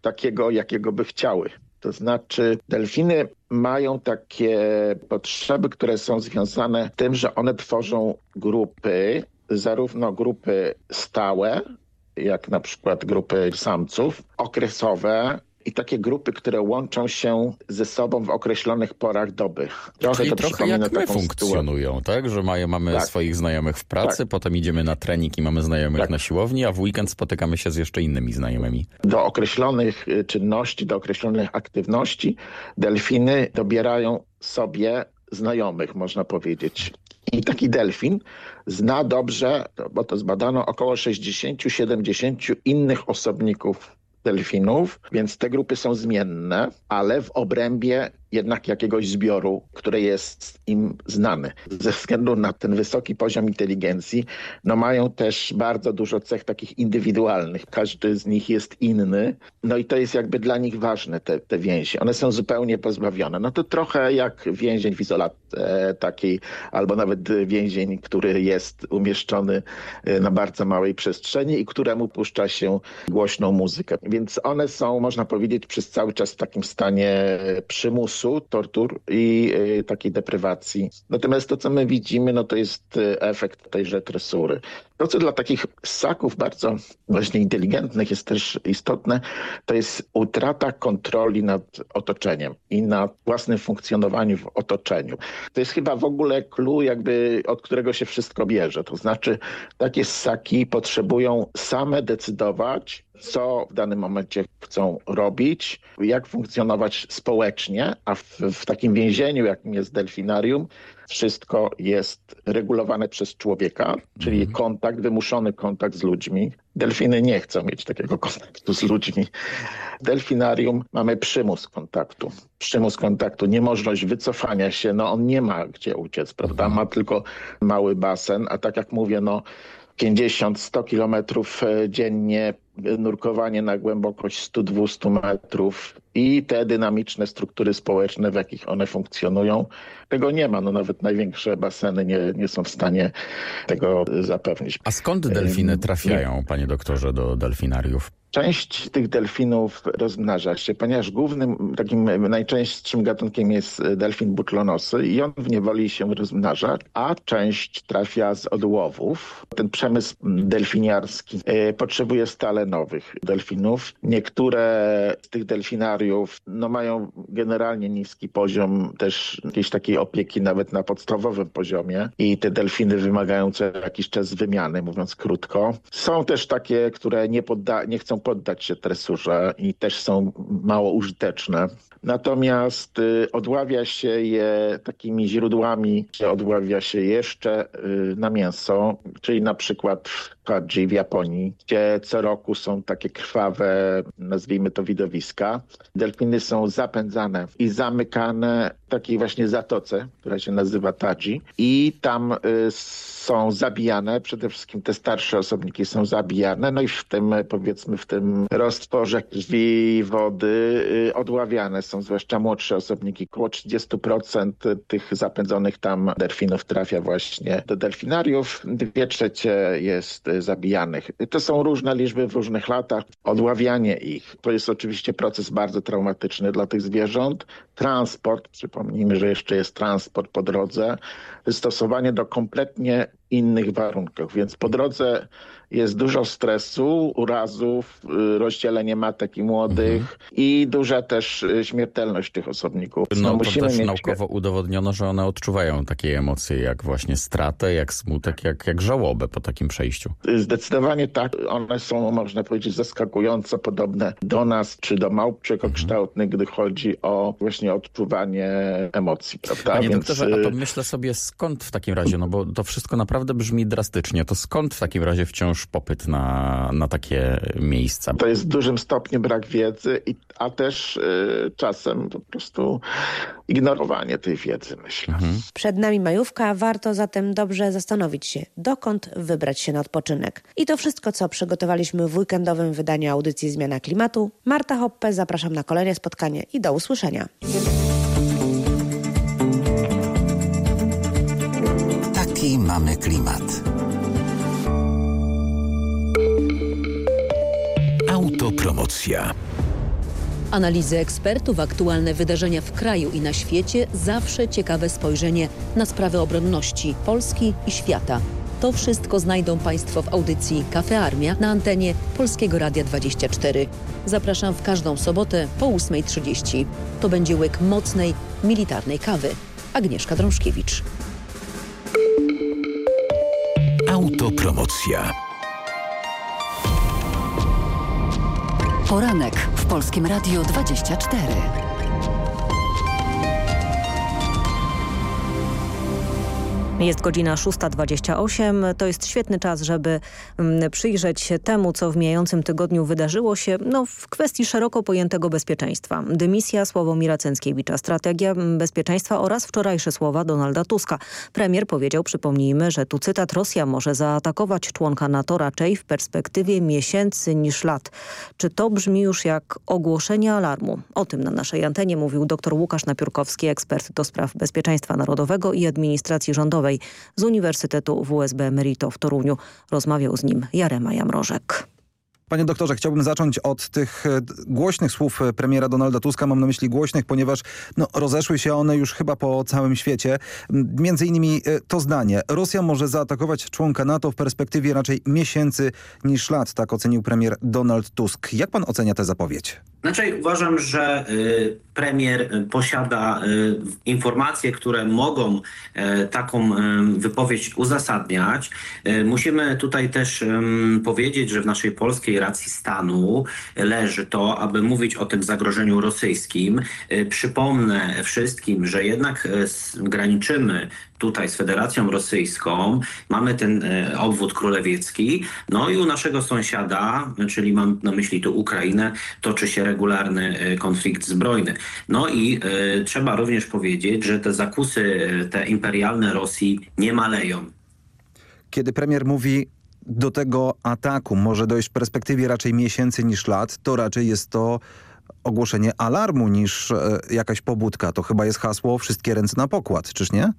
takiego, jakiego by chciały. To znaczy delfiny mają takie potrzeby, które są związane z tym, że one tworzą grupy, zarówno grupy stałe, jak na przykład grupy samców, okresowe, i takie grupy, które łączą się ze sobą w określonych porach doby. Trochę Czyli to trochę jak my funkcjonują, sytuację. tak? Że mają, mamy tak. swoich znajomych w pracy, tak. potem idziemy na trening i mamy znajomych tak. na siłowni, a w weekend spotykamy się z jeszcze innymi znajomymi. Do określonych y, czynności, do określonych aktywności delfiny dobierają sobie znajomych, można powiedzieć. I taki delfin zna dobrze, bo to zbadano, około 60-70 innych osobników delfinów, więc te grupy są zmienne, ale w obrębie jednak jakiegoś zbioru, który jest im znany. Ze względu na ten wysoki poziom inteligencji, no mają też bardzo dużo cech takich indywidualnych. Każdy z nich jest inny, no i to jest jakby dla nich ważne, te, te więzi. One są zupełnie pozbawione. No to trochę jak więzień w izolacji takiej, albo nawet więzień, który jest umieszczony e, na bardzo małej przestrzeni i któremu puszcza się głośną muzykę. Więc one są, można powiedzieć, przez cały czas w takim stanie przymusu, tortur i y, takiej deprywacji. Natomiast to, co my widzimy, no to jest y, efekt tejże tresury. To, co dla takich ssaków bardzo właśnie inteligentnych jest też istotne, to jest utrata kontroli nad otoczeniem i nad własnym funkcjonowaniem w otoczeniu. To jest chyba w ogóle clue, jakby od którego się wszystko bierze. To znaczy takie ssaki potrzebują same decydować, co w danym momencie chcą robić, jak funkcjonować społecznie, a w, w takim więzieniu, jakim jest delfinarium, wszystko jest regulowane przez człowieka, czyli mm. kontakt, wymuszony kontakt z ludźmi. Delfiny nie chcą mieć takiego kontaktu z ludźmi. W delfinarium mamy przymus kontaktu. Przymus kontaktu, niemożność wycofania się, no on nie ma gdzie uciec, prawda? Ma tylko mały basen, a tak jak mówię, no 50-100 kilometrów e, dziennie, nurkowanie na głębokość 100-200 metrów i te dynamiczne struktury społeczne, w jakich one funkcjonują. Tego nie ma. No nawet największe baseny nie, nie są w stanie tego zapewnić. A skąd delfiny trafiają, panie doktorze, do delfinariów? Część tych delfinów rozmnaża się, ponieważ głównym, takim najczęstszym gatunkiem jest delfin butlonosy i on w niewoli się rozmnaża, a część trafia z odłowów. Ten przemysł delfiniarski e, potrzebuje stale nowych delfinów. Niektóre z tych delfinariów no, mają generalnie niski poziom też jakiejś takiej opieki nawet na podstawowym poziomie i te delfiny wymagają co jakiś czas wymiany, mówiąc krótko. Są też takie, które nie, podda nie chcą poddać się tresurze i też są mało użyteczne. Natomiast y, odławia się je takimi źródłami, odławia się jeszcze y, na mięso, czyli na przykład w Hadji w Japonii, gdzie co roku są takie krwawe, nazwijmy to widowiska. Delfiny są zapędzane i zamykane w takiej właśnie zatoce, która się nazywa Tadzi i tam y, są zabijane, przede wszystkim te starsze osobniki są zabijane, no i w tym, powiedzmy, w tym roztworze krwi, wody y, odławiane są zwłaszcza młodsze osobniki. Około 30% tych zapędzonych tam delfinów trafia właśnie do delfinariów. Dwie trzecie jest zabijanych. To są różne liczby w różnych latach. Odławianie ich to jest oczywiście proces bardzo traumatyczny dla tych zwierząt. Transport, przypomnijmy, że jeszcze jest transport po drodze, wystosowanie do kompletnie innych warunkach, więc po drodze jest dużo stresu, urazów, y, rozdzielenie matek i młodych mhm. i duża też y, śmiertelność tych osobników. No, no musimy też mieć... naukowo udowodniono, że one odczuwają takie emocje jak właśnie stratę, jak smutek, jak, jak żałobę po takim przejściu. Zdecydowanie tak. One są, można powiedzieć, zaskakująco podobne do nas, czy do małp czekokształtnych, mhm. gdy chodzi o właśnie odczuwanie emocji, prawda? Panie Więc... doktorze, a to y, myślę sobie skąd w takim razie, no bo to wszystko naprawdę brzmi drastycznie, to skąd w takim razie wciąż popyt na, na takie miejsca. To jest w dużym stopniu brak wiedzy, a też y, czasem po prostu ignorowanie tej wiedzy, myślę. Mhm. Przed nami majówka, warto zatem dobrze zastanowić się, dokąd wybrać się na odpoczynek. I to wszystko, co przygotowaliśmy w weekendowym wydaniu audycji Zmiana Klimatu. Marta Hoppe, zapraszam na kolejne spotkanie i do usłyszenia. Mamy klimat. Autopromocja. Analizy ekspertów, aktualne wydarzenia w kraju i na świecie, zawsze ciekawe spojrzenie na sprawy obronności Polski i świata. To wszystko znajdą Państwo w audycji Kafe Armia na antenie Polskiego Radia 24. Zapraszam w każdą sobotę po 8.30. To będzie łyk mocnej, militarnej kawy. Agnieszka Drążkiewicz. Autopromocja. Poranek w Polskim Radiu 24. Jest godzina 6.28. To jest świetny czas, żeby mm, przyjrzeć się temu, co w mijającym tygodniu wydarzyło się no, w kwestii szeroko pojętego bezpieczeństwa. Dymisja Sławomira Cęckiewicza, strategia bezpieczeństwa oraz wczorajsze słowa Donalda Tuska. Premier powiedział, przypomnijmy, że tu cytat, Rosja może zaatakować członka NATO raczej w perspektywie miesięcy niż lat. Czy to brzmi już jak ogłoszenie alarmu? O tym na naszej antenie mówił dr Łukasz Napiórkowski, ekspert do spraw bezpieczeństwa narodowego i administracji rządowej z Uniwersytetu WSB Merito w Toruniu. Rozmawiał z nim Jarema Jamrożek. Panie doktorze, chciałbym zacząć od tych e, głośnych słów e, premiera Donalda Tuska. Mam na myśli głośnych, ponieważ no, rozeszły się one już chyba po całym świecie. Między innymi e, to zdanie. Rosja może zaatakować członka NATO w perspektywie raczej miesięcy niż lat, tak ocenił premier Donald Tusk. Jak pan ocenia tę zapowiedź? Znaczy uważam, że y, premier y, posiada y, informacje, które mogą taką wypowiedź uzasadniać. Musimy tutaj też powiedzieć, że w naszej polskiej racji stanu leży to, aby mówić o tym zagrożeniu rosyjskim. Przypomnę wszystkim, że jednak graniczymy tutaj z Federacją Rosyjską, mamy ten e, obwód królewiecki, no i u naszego sąsiada, czyli mam na myśli tu Ukrainę, toczy się regularny e, konflikt zbrojny. No i e, trzeba również powiedzieć, że te zakusy, te imperialne Rosji nie maleją. Kiedy premier mówi do tego ataku może dojść w perspektywie raczej miesięcy niż lat, to raczej jest to ogłoszenie alarmu niż jakaś pobudka. To chyba jest hasło wszystkie ręce na pokład, czyż nie?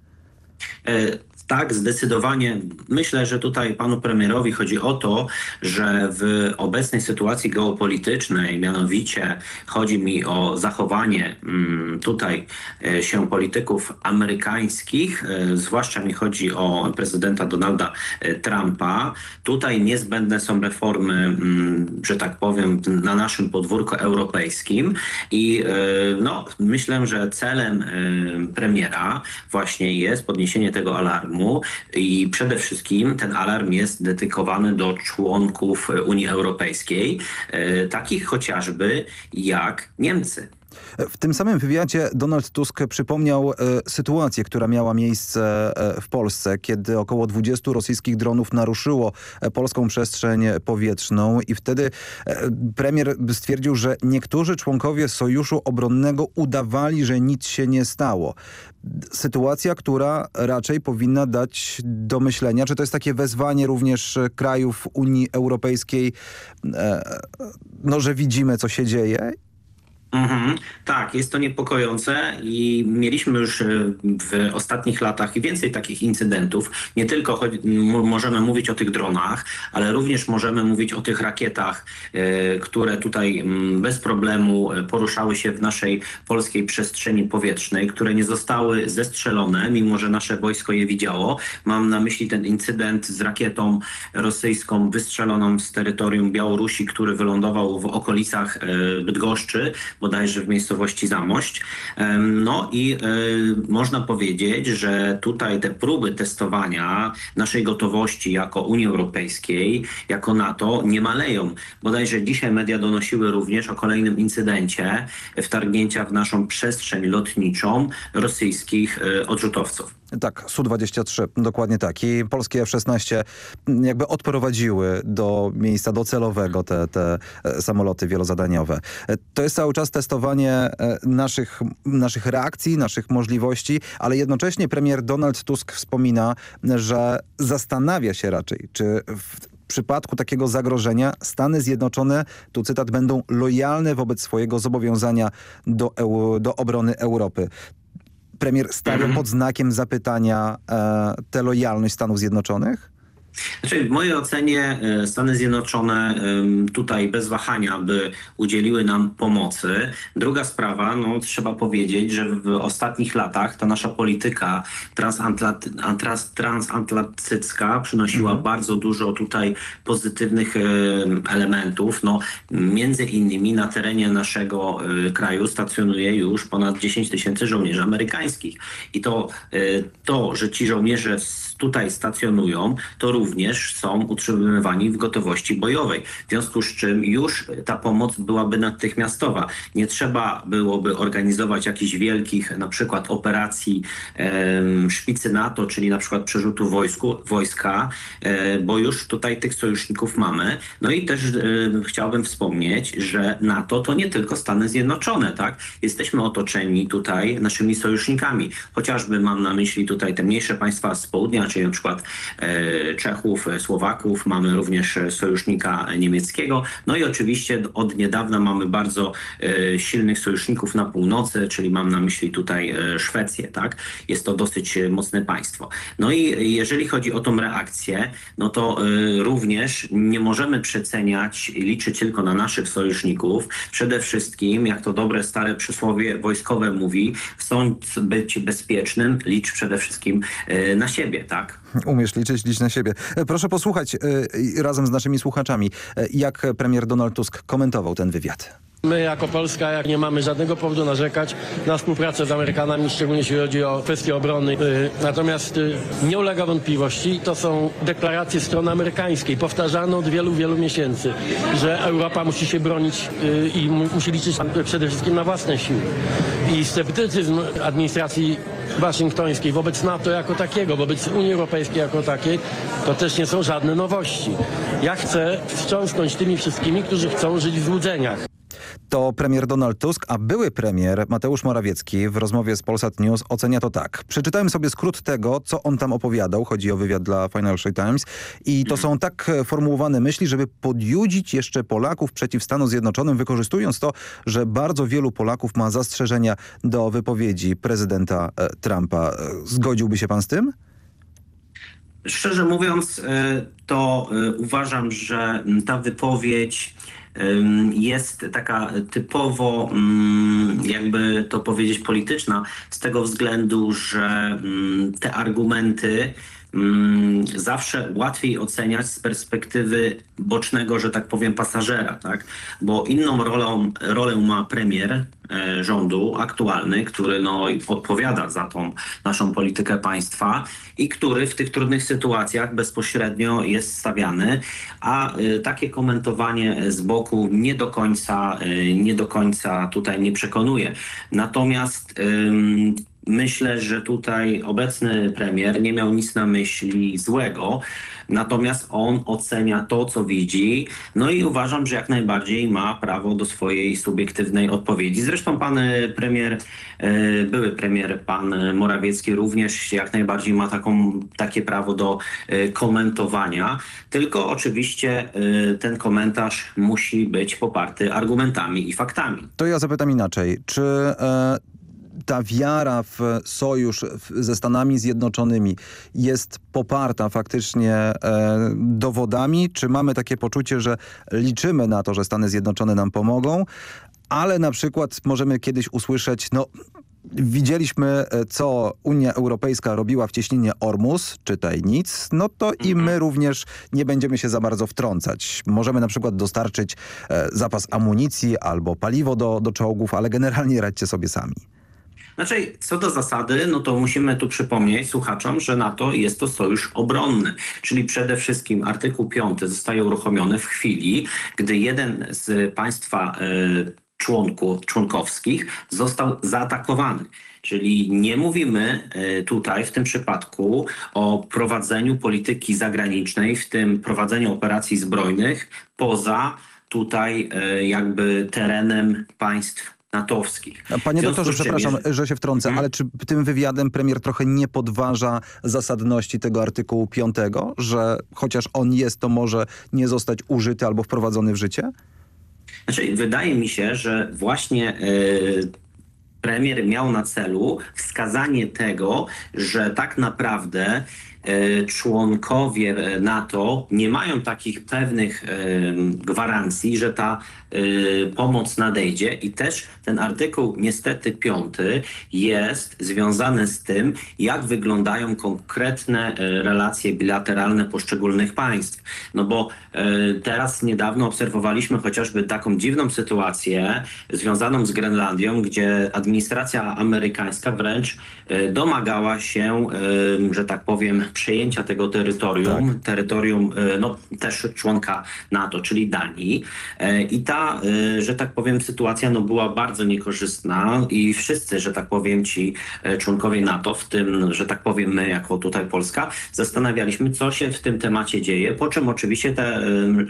E, tak, zdecydowanie. Myślę, że tutaj panu premierowi chodzi o to, że w obecnej sytuacji geopolitycznej, mianowicie chodzi mi o zachowanie mm, tutaj e, się polityków amerykańskich, e, zwłaszcza mi chodzi o prezydenta Donalda Trumpa. Tutaj niezbędne są reformy, mm, że tak powiem, na naszym podwórku europejskim i no, myślę, że celem premiera właśnie jest podniesienie tego alarmu i przede wszystkim ten alarm jest dedykowany do członków Unii Europejskiej, e, takich chociażby jak Niemcy. W tym samym wywiadzie Donald Tusk przypomniał e, sytuację, która miała miejsce e, w Polsce, kiedy około 20 rosyjskich dronów naruszyło e, polską przestrzeń powietrzną i wtedy premier stwierdził, że niektórzy członkowie Sojuszu Obronnego udawali, że nic się nie stało. Sytuacja, która raczej powinna dać do myślenia, czy to jest takie wezwanie również krajów Unii Europejskiej, no, że widzimy, co się dzieje Mhm, tak, jest to niepokojące i mieliśmy już e, w ostatnich latach więcej takich incydentów. Nie tylko możemy mówić o tych dronach, ale również możemy mówić o tych rakietach, e, które tutaj m, bez problemu e, poruszały się w naszej polskiej przestrzeni powietrznej, które nie zostały zestrzelone, mimo że nasze wojsko je widziało. Mam na myśli ten incydent z rakietą rosyjską wystrzeloną z terytorium Białorusi, który wylądował w okolicach Bydgoszczy bodajże w miejscowości Zamość. No i e, można powiedzieć, że tutaj te próby testowania naszej gotowości jako Unii Europejskiej, jako NATO nie maleją. Bodajże dzisiaj media donosiły również o kolejnym incydencie wtargnięcia w naszą przestrzeń lotniczą rosyjskich e, odrzutowców. Tak, Su-23, dokładnie tak. I polskie F-16 jakby odprowadziły do miejsca docelowego te, te e, samoloty wielozadaniowe. E, to jest cały czas testowanie e, naszych, naszych reakcji, naszych możliwości, ale jednocześnie premier Donald Tusk wspomina, że zastanawia się raczej, czy w przypadku takiego zagrożenia Stany Zjednoczone, tu cytat, będą lojalne wobec swojego zobowiązania do, do obrony Europy premier stawia mhm. pod znakiem zapytania e, tę lojalność Stanów Zjednoczonych? Znaczy, w mojej ocenie e, Stany Zjednoczone tutaj bez wahania by udzieliły nam pomocy. Druga sprawa, no trzeba powiedzieć, że w ostatnich latach ta nasza polityka transatlantycka przynosiła mhm. bardzo dużo tutaj pozytywnych elementów. No, między innymi na terenie naszego e, kraju stacjonuje już ponad 10 tysięcy żołnierzy amerykańskich. I to, e, to, że ci żołnierze tutaj stacjonują, to również są utrzymywani w gotowości bojowej. W związku z czym już ta pomoc byłaby natychmiastowa. Nie trzeba byłoby organizować jakichś wielkich na przykład operacji e, szpicy NATO, czyli na przykład przerzutu wojsku, wojska, e, bo już tutaj tych sojuszników mamy. No i też e, chciałbym wspomnieć, że NATO to nie tylko Stany Zjednoczone, tak? Jesteśmy otoczeni tutaj naszymi sojusznikami. Chociażby mam na myśli tutaj te mniejsze państwa z południa, czyli na przykład e, Czechów, Słowaków, mamy również sojusznika niemieckiego. No i oczywiście od niedawna mamy bardzo e, silnych sojuszników na północy, czyli mam na myśli tutaj e, Szwecję, tak? Jest to dosyć mocne państwo. No i jeżeli chodzi o tą reakcję, no to e, również nie możemy przeceniać, liczyć tylko na naszych sojuszników. Przede wszystkim, jak to dobre stare przysłowie wojskowe mówi, chcąc być bezpiecznym, licz przede wszystkim e, na siebie, tak? Umiesz liczyć, licz na siebie. E, Proszę posłuchać e, razem z naszymi słuchaczami, e, jak premier Donald Tusk komentował ten wywiad. My jako Polska jak nie mamy żadnego powodu narzekać na współpracę z Amerykanami, szczególnie jeśli chodzi o kwestie obrony. Y, Natomiast y, nie ulega wątpliwości, to są deklaracje strony amerykańskiej, powtarzane od wielu, wielu miesięcy, że Europa musi się bronić y, i mu- musi liczyć przede wszystkim na własne siły. I sceptycyzm administracji waszyngtońskiej wobec NATO jako takiego, wobec Unii Europejskiej jako takiej, to też nie są żadne nowości. Ja chcę wstrząsnąć tymi wszystkimi, którzy chcą żyć w złudzeniach. To premier Donald Tusk, a były premier Mateusz Morawiecki w rozmowie z Polsat News ocenia to tak. Przeczytałem sobie skrót tego, co on tam opowiadał. Chodzi o wywiad dla Financial Times. I to są tak e, formułowane myśli, żeby podjudzić jeszcze Polaków przeciw Stanom Zjednoczonym, wykorzystując to, że bardzo wielu Polaków ma zastrzeżenia do wypowiedzi prezydenta e, Trumpa. E, Zgodziłby się pan z tym? Szczerze mówiąc, to uważam, że ta wypowiedź jest taka typowo, mm, jakby to powiedzieć, polityczna, z tego względu, że mm, te argumenty zawsze łatwiej oceniać z perspektywy bocznego, że tak powiem, pasażera, tak? Bo inną rolą, rolę ma premier e, rządu aktualny, który no, odpowiada za tą naszą politykę państwa i który w tych trudnych sytuacjach bezpośrednio jest stawiany, a e, takie komentowanie z boku nie do końca, e, nie do końca tutaj nie przekonuje. Natomiast Myślę, że tutaj obecny premier nie miał nic na myśli złego, natomiast on ocenia to, co widzi, no i uważam, że jak najbardziej ma prawo do swojej subiektywnej odpowiedzi. Zresztą pan e, premier, e, były premier, pan Morawiecki również jak najbardziej ma taką, takie prawo do e, komentowania, tylko oczywiście ten komentarz musi być poparty argumentami i faktami. To ja zapytam inaczej. Czy ta wiara w sojusz ze Stanami Zjednoczonymi jest poparta faktycznie e, dowodami? Czy mamy takie poczucie, że liczymy na to, że Stany Zjednoczone nam pomogą, ale na przykład możemy kiedyś usłyszeć, no Widzieliśmy, e, co Unia Europejska robiła w cieśninie Ormus, czytaj nic, no to i my również nie będziemy się za bardzo wtrącać. Możemy na przykład dostarczyć e, zapas amunicji albo paliwo do, do czołgów, ale generalnie radźcie sobie sami. Znaczy, co do zasady, no to musimy tu przypomnieć słuchaczom, że NATO jest to sojusz obronny, czyli przede wszystkim artykuł 5 zostaje uruchomiony w chwili, gdy jeden z państwa e, członków, członkowskich został zaatakowany. Czyli nie mówimy e, tutaj w tym przypadku o prowadzeniu polityki zagranicznej, w tym prowadzeniu operacji zbrojnych poza tutaj e, jakby terenem państw natowskich. Panie doktorze, przepraszam, jeżeli- że się wtrącę, ale czy tym wywiadem premier trochę nie podważa zasadności tego artykułu 5, że chociaż on jest, to może nie zostać użyty albo wprowadzony w życie? Znaczy, wydaje mi się, że właśnie e, premier miał na celu wskazanie tego, że tak naprawdę członkowie e, NATO nie mają takich pewnych e, gwarancji, że ta e, pomoc nadejdzie i też ten artykuł niestety piąty jest związany z tym, jak wyglądają konkretne e, relacje bilateralne poszczególnych państw. No bo e, teraz niedawno obserwowaliśmy chociażby taką dziwną sytuację związaną z Grenlandią, gdzie administracja amerykańska wręcz e, domagała się, e, że tak powiem, przejęcia tego terytorium, terytorium e, no, też członka NATO, czyli Danii. E, I ta, e, że tak powiem, sytuacja no, była bardzo niekorzystna i wszyscy, że tak powiem, ci członkowie NATO, w tym, że tak powiem, my jako tutaj Polska, zastanawialiśmy, co się w tym temacie dzieje, po czym oczywiście te,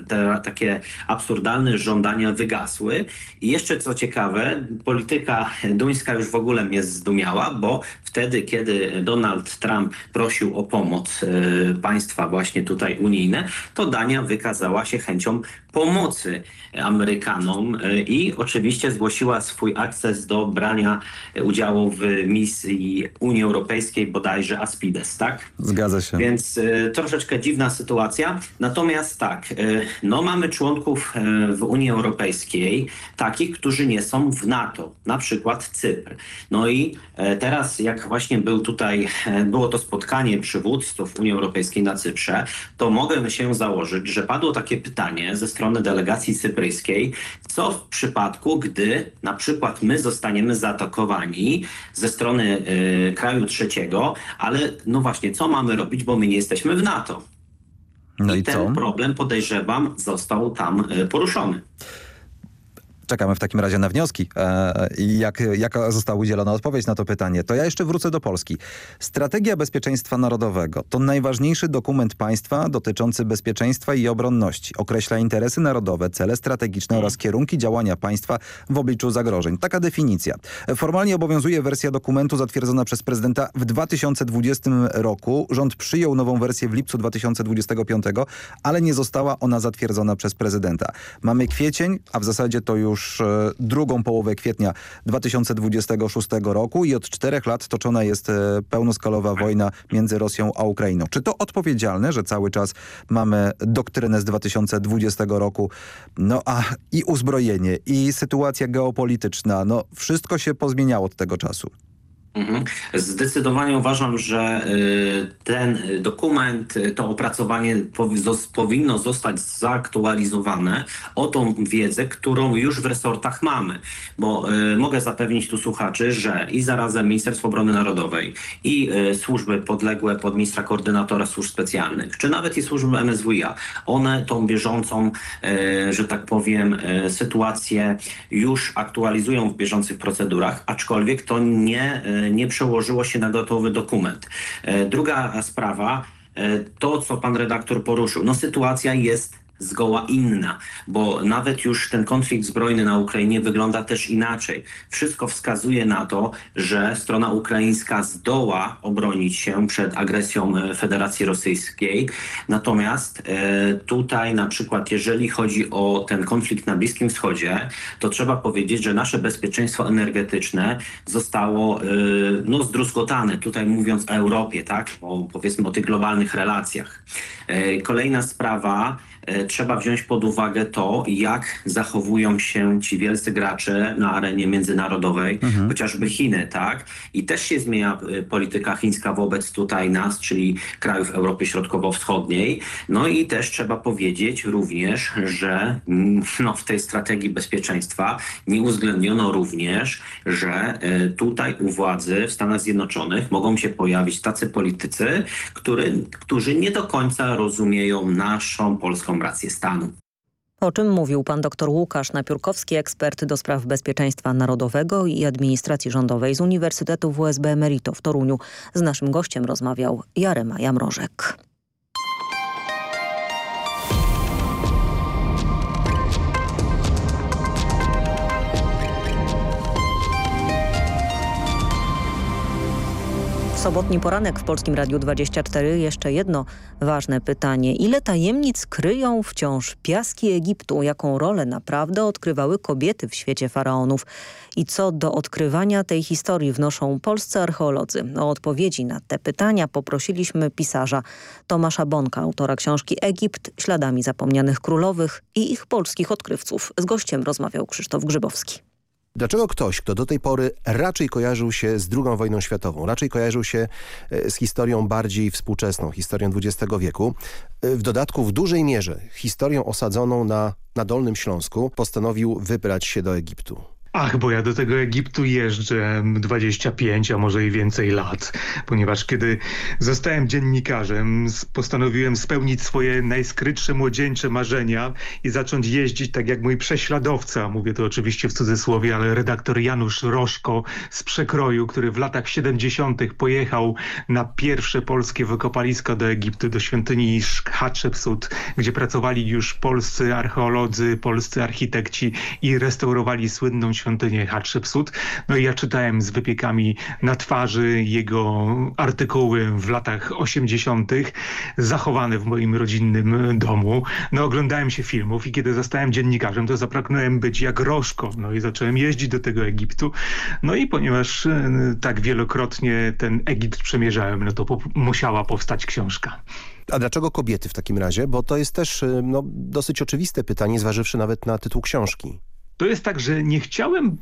te takie absurdalne żądania wygasły. I jeszcze co ciekawe, polityka duńska już w ogóle mnie zdumiała, bo wtedy, kiedy Donald Trump prosił o pomoc e, państwa właśnie tutaj unijne, to Dania wykazała się chęcią pomocy Amerykanom e, i oczywiście zgłosiła swój akces do brania udziału w misji Unii Europejskiej, bodajże Aspides, tak? Zgadza się. Więc e, troszeczkę dziwna sytuacja. Natomiast tak, e, no mamy członków w Unii Europejskiej, takich, którzy nie są w NATO, na przykład Cypr. No i teraz jak właśnie był tutaj, było to spotkanie przywódców Unii Europejskiej na Cyprze, to mogę się założyć, że padło takie pytanie ze strony delegacji cypryjskiej, co w przypadku, gdy na przykład my zostaniemy zaatakowani ze strony e, kraju trzeciego, ale no właśnie, co mamy robić, bo my nie jesteśmy w NATO. No i Ten co? problem, podejrzewam, został tam e, poruszony. Czekamy w takim razie na wnioski. E, i jak, jaka została udzielona odpowiedź na to pytanie? To ja jeszcze wrócę do Polski. Strategia Bezpieczeństwa Narodowego to najważniejszy dokument państwa dotyczący bezpieczeństwa i obronności. Określa interesy narodowe, cele strategiczne oraz kierunki działania państwa w obliczu zagrożeń. Taka definicja. Formalnie obowiązuje wersja dokumentu zatwierdzona przez prezydenta w 2020 roku. Rząd przyjął nową wersję w lipcu 2025, ale nie została ona zatwierdzona przez prezydenta. Mamy kwiecień, a w zasadzie to już e, drugą połowę kwietnia 2026 roku i od czterech lat toczona jest e, pełnoskalowa wojna między Rosją a Ukrainą. Czy to odpowiedzialne, że cały czas mamy doktrynę z 2020 roku, no a i uzbrojenie, i sytuacja geopolityczna, no wszystko się pozmieniało od tego czasu. Mhm. Zdecydowanie uważam, że y, ten dokument, y, to opracowanie powinno zostać zaktualizowane o tą wiedzę, którą już w resortach mamy. Bo y, mogę zapewnić tu słuchaczy, że i zarazem Ministerstwo Obrony Narodowej i służby podległe pod ministra koordynatora służb specjalnych, czy nawet i służby MSWiA, one tą bieżącą, że tak powiem, sytuację już aktualizują w bieżących procedurach, aczkolwiek to nie, nie przełożyło się na gotowy dokument. E, Druga sprawa, e, to co pan redaktor poruszył, no sytuacja jest zgoła inna, bo nawet już ten konflikt zbrojny na Ukrainie wygląda też inaczej. Wszystko wskazuje na to, że strona ukraińska zdoła obronić się przed agresją e, Federacji Rosyjskiej. Natomiast e, tutaj na przykład jeżeli chodzi o ten konflikt na Bliskim Wschodzie, to trzeba powiedzieć, że nasze bezpieczeństwo energetyczne zostało e, no, zdruzgotane. Tutaj mówiąc o Europie, tak? O, powiedzmy o tych globalnych relacjach. Kolejna sprawa, trzeba wziąć pod uwagę to, jak zachowują się ci wielcy gracze na arenie międzynarodowej, chociażby Chiny, tak? I też się zmienia e, polityka chińska wobec tutaj nas, czyli krajów Europy Środkowo-Wschodniej. No i też trzeba powiedzieć również, że no, w tej strategii bezpieczeństwa nie uwzględniono również, że e, tutaj u władzy w Stanach Zjednoczonych mogą się pojawić tacy politycy, który, którzy nie do końca rozumieją naszą polską rację stanu. O czym mówił pan dr Łukasz Napiórkowski, ekspert do spraw bezpieczeństwa narodowego i administracji rządowej z Uniwersytetu WSB Emerito w Toruniu. Z naszym gościem rozmawiał Jarema Jamrożek. Sobotni poranek w Polskim Radiu 24. Jeszcze jedno ważne pytanie. Ile tajemnic kryją wciąż piaski Egiptu? Jaką rolę naprawdę odkrywały kobiety w świecie faraonów? I co do odkrywania tej historii wnoszą polscy archeolodzy? O odpowiedzi na te pytania poprosiliśmy pisarza Tomasza Bonka, autora książki Egipt, śladami zapomnianych królowych i ich polskich odkrywców. Z gościem rozmawiał Krzysztof Grzybowski. Dlaczego ktoś, kto do tej pory raczej kojarzył się z II wojną światową, raczej kojarzył się e, z historią bardziej współczesną, historią XX wieku, e, w dodatku w dużej mierze historią osadzoną na, na Dolnym Śląsku, postanowił wybrać się do Egiptu? Ach, bo ja do tego Egiptu jeżdżę 25, a może i więcej lat, ponieważ kiedy zostałem dziennikarzem, postanowiłem spełnić swoje najskrytsze młodzieńcze marzenia i zacząć jeździć tak jak mój prześladowca, mówię to oczywiście w cudzysłowie, ale redaktor Janusz Roszko z Przekroju, który w latach 70. pojechał na pierwsze polskie wykopalisko do Egiptu, do świątyni Hatshepsut, gdzie pracowali już polscy archeolodzy, polscy architekci i restaurowali słynną świątynię Hatshepsut. No i ja czytałem z wypiekami na twarzy jego artykuły w latach 80. zachowane w moim rodzinnym domu. No oglądałem się filmów i kiedy zostałem dziennikarzem, to zapragnąłem być jak Rożko. No i zacząłem jeździć do tego Egiptu. No i ponieważ e, tak wielokrotnie ten Egipt przemierzałem, no to musiała powstać książka. A dlaczego kobiety w takim razie? Bo to jest też e, no, dosyć oczywiste pytanie, zważywszy nawet na tytuł książki. To jest tak, że nie chciałem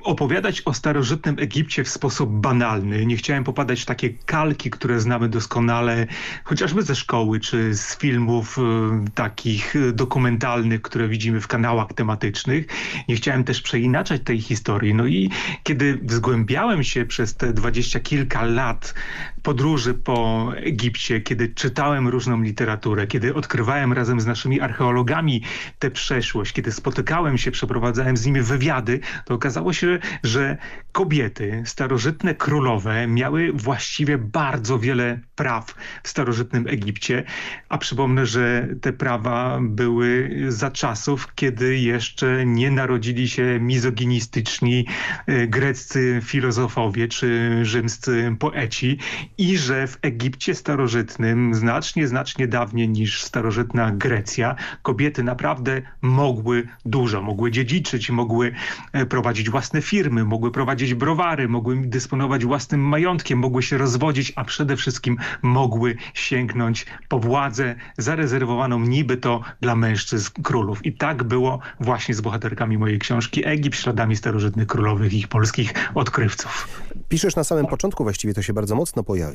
opowiadać o starożytnym Egipcie w sposób banalny. Nie chciałem popadać w takie kalki, które znamy doskonale, chociażby ze szkoły, czy z filmów y, takich dokumentalnych, które widzimy w kanałach tematycznych. Nie chciałem też przeinaczać tej historii. No i kiedy zgłębiałem się przez te dwadzieścia kilka lat podróży po Egipcie, kiedy czytałem różną literaturę, kiedy odkrywałem razem z naszymi archeologami tę przeszłość, kiedy spotykałem się, przeprowadzałem z nimi wywiady, to okazało się, że kobiety, starożytne królowe miały właściwie bardzo wiele praw w starożytnym Egipcie, a przypomnę, że te prawa były za czasów, kiedy jeszcze nie narodzili się mizoginistyczni e, greccy filozofowie czy rzymscy poeci i że w Egipcie starożytnym znacznie, znacznie dawniej niż starożytna Grecja kobiety naprawdę mogły dużo, mogły dziedziczyć, mogły e, prowadzić własne firmy, mogły prowadzić browary, mogły dysponować własnym majątkiem, mogły się rozwodzić, a przede wszystkim mogły sięgnąć po władzę zarezerwowaną niby to dla mężczyzn królów. I tak było właśnie z bohaterkami mojej książki Egipt śladami starożytnych królowych i ich polskich odkrywców. Piszesz na samym początku, właściwie to się bardzo mocno pojawia,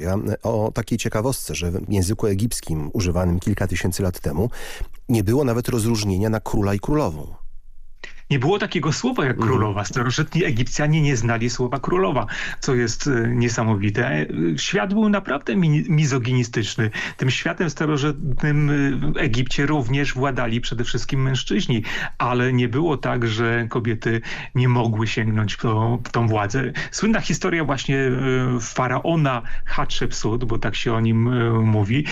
o takiej ciekawostce, że w języku egipskim używanym kilka tysięcy lat temu nie było nawet rozróżnienia na króla i królową. Nie było takiego słowa jak mhm. królowa. Starożytni Egipcjanie nie znali słowa królowa, co jest e, niesamowite. E, świat był naprawdę mi mizoginistyczny. Tym światem starożytnym w Egipcie również władali przede wszystkim mężczyźni, ale nie było tak, że kobiety nie mogły sięgnąć po, tą władzę. Słynna historia właśnie e, faraona Hatshepsut, bo tak się o nim mówi.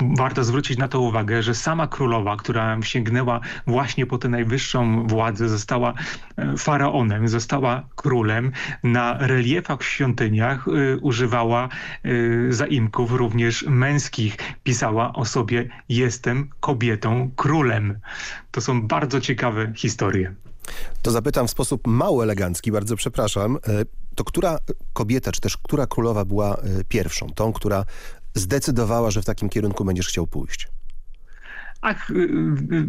Warto zwrócić na to uwagę, że sama królowa, która sięgnęła właśnie po tę najwyższą władzę, została e, faraonem, została królem. Na reliefach w świątyniach y, używała y, zaimków również męskich. Pisała o sobie jestem kobietą królem. To są bardzo ciekawe historie. To zapytam w sposób mało elegancki, bardzo przepraszam. To która kobieta, czy też która królowa była pierwszą? Tą, która zdecydowała, że w takim kierunku będziesz chciał pójść? Ach, y, y,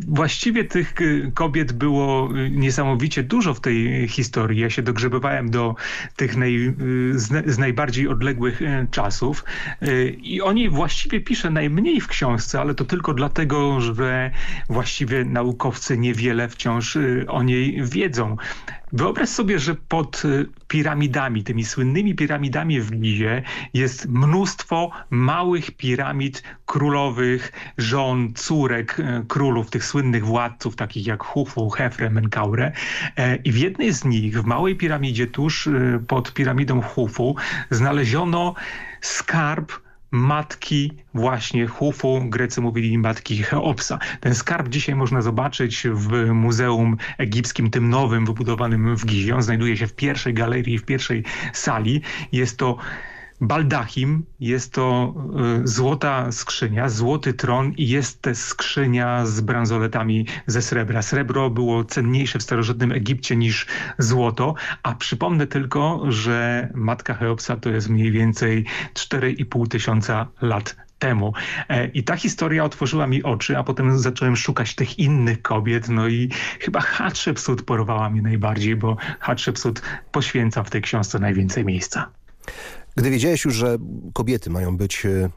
właściwie tych y, kobiet było niesamowicie dużo w tej historii. Ja się dogrzebywałem do tych naj, z, najbardziej odległych czasów i o niej właściwie piszę najmniej w książce, ale to tylko dlatego, że właściwie naukowcy niewiele wciąż o niej wiedzą. Wyobraź sobie, że pod y, piramidami, tymi słynnymi piramidami w Gizie jest mnóstwo małych piramid królowych, żon, córek y, królów, tych słynnych władców, takich jak Hufu, Hefre, Menkaure. E, I w jednej z nich, w małej piramidzie tuż y, pod piramidą Hufu, znaleziono skarb matki właśnie Hufu, Grecy mówili matki Cheopsa. Ten skarb dzisiaj można zobaczyć w Muzeum Egipskim, tym nowym, wybudowanym w Gizie. On znajduje się w pierwszej galerii, w pierwszej sali. Jest to baldachim, jest to y, złota skrzynia, złoty tron i jest też skrzynia z bransoletami ze srebra. Srebro było cenniejsze w starożytnym Egipcie niż złoto, a przypomnę tylko, że matka Cheopsa to jest mniej więcej 4,5 tysiąca lat temu. E, I ta historia otworzyła mi oczy, a potem zacząłem szukać tych innych kobiet, no i chyba Hatshepsut porwała mnie najbardziej, bo Hatshepsut poświęca w tej książce najwięcej miejsca. Gdy wiedziałeś już, że kobiety mają być e,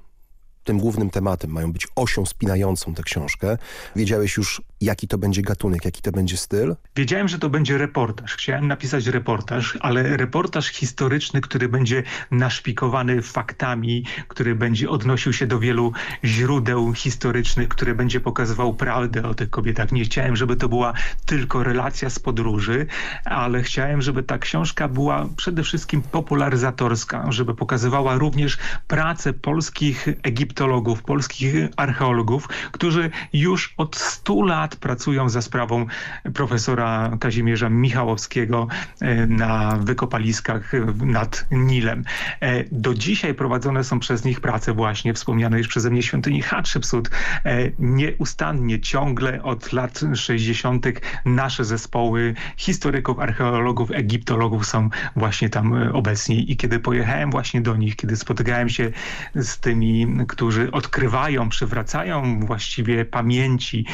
tym głównym tematem, mają być osią spinającą tę książkę, wiedziałeś już jaki to będzie gatunek, jaki to będzie styl? Wiedziałem, że to będzie reportaż. Chciałem napisać reportaż, ale reportaż historyczny, który będzie naszpikowany faktami, który będzie odnosił się do wielu źródeł historycznych, który będzie pokazywał prawdę o tych kobietach. Nie chciałem, żeby to była tylko relacja z podróży, ale chciałem, żeby ta książka była przede wszystkim popularyzatorska, żeby pokazywała również pracę polskich egiptologów, polskich archeologów, którzy już od 100 lat pracują za sprawą profesora Kazimierza Michałowskiego e, na wykopaliskach nad Nilem. E, do dzisiaj prowadzone są przez nich prace właśnie wspomniane już przeze mnie świątyni Hatshepsut. E, nieustannie, ciągle od lat 60. nasze zespoły historyków, archeologów, egiptologów są właśnie tam obecni i kiedy pojechałem właśnie do nich, kiedy spotykałem się z tymi, którzy odkrywają, przywracają właściwie pamięci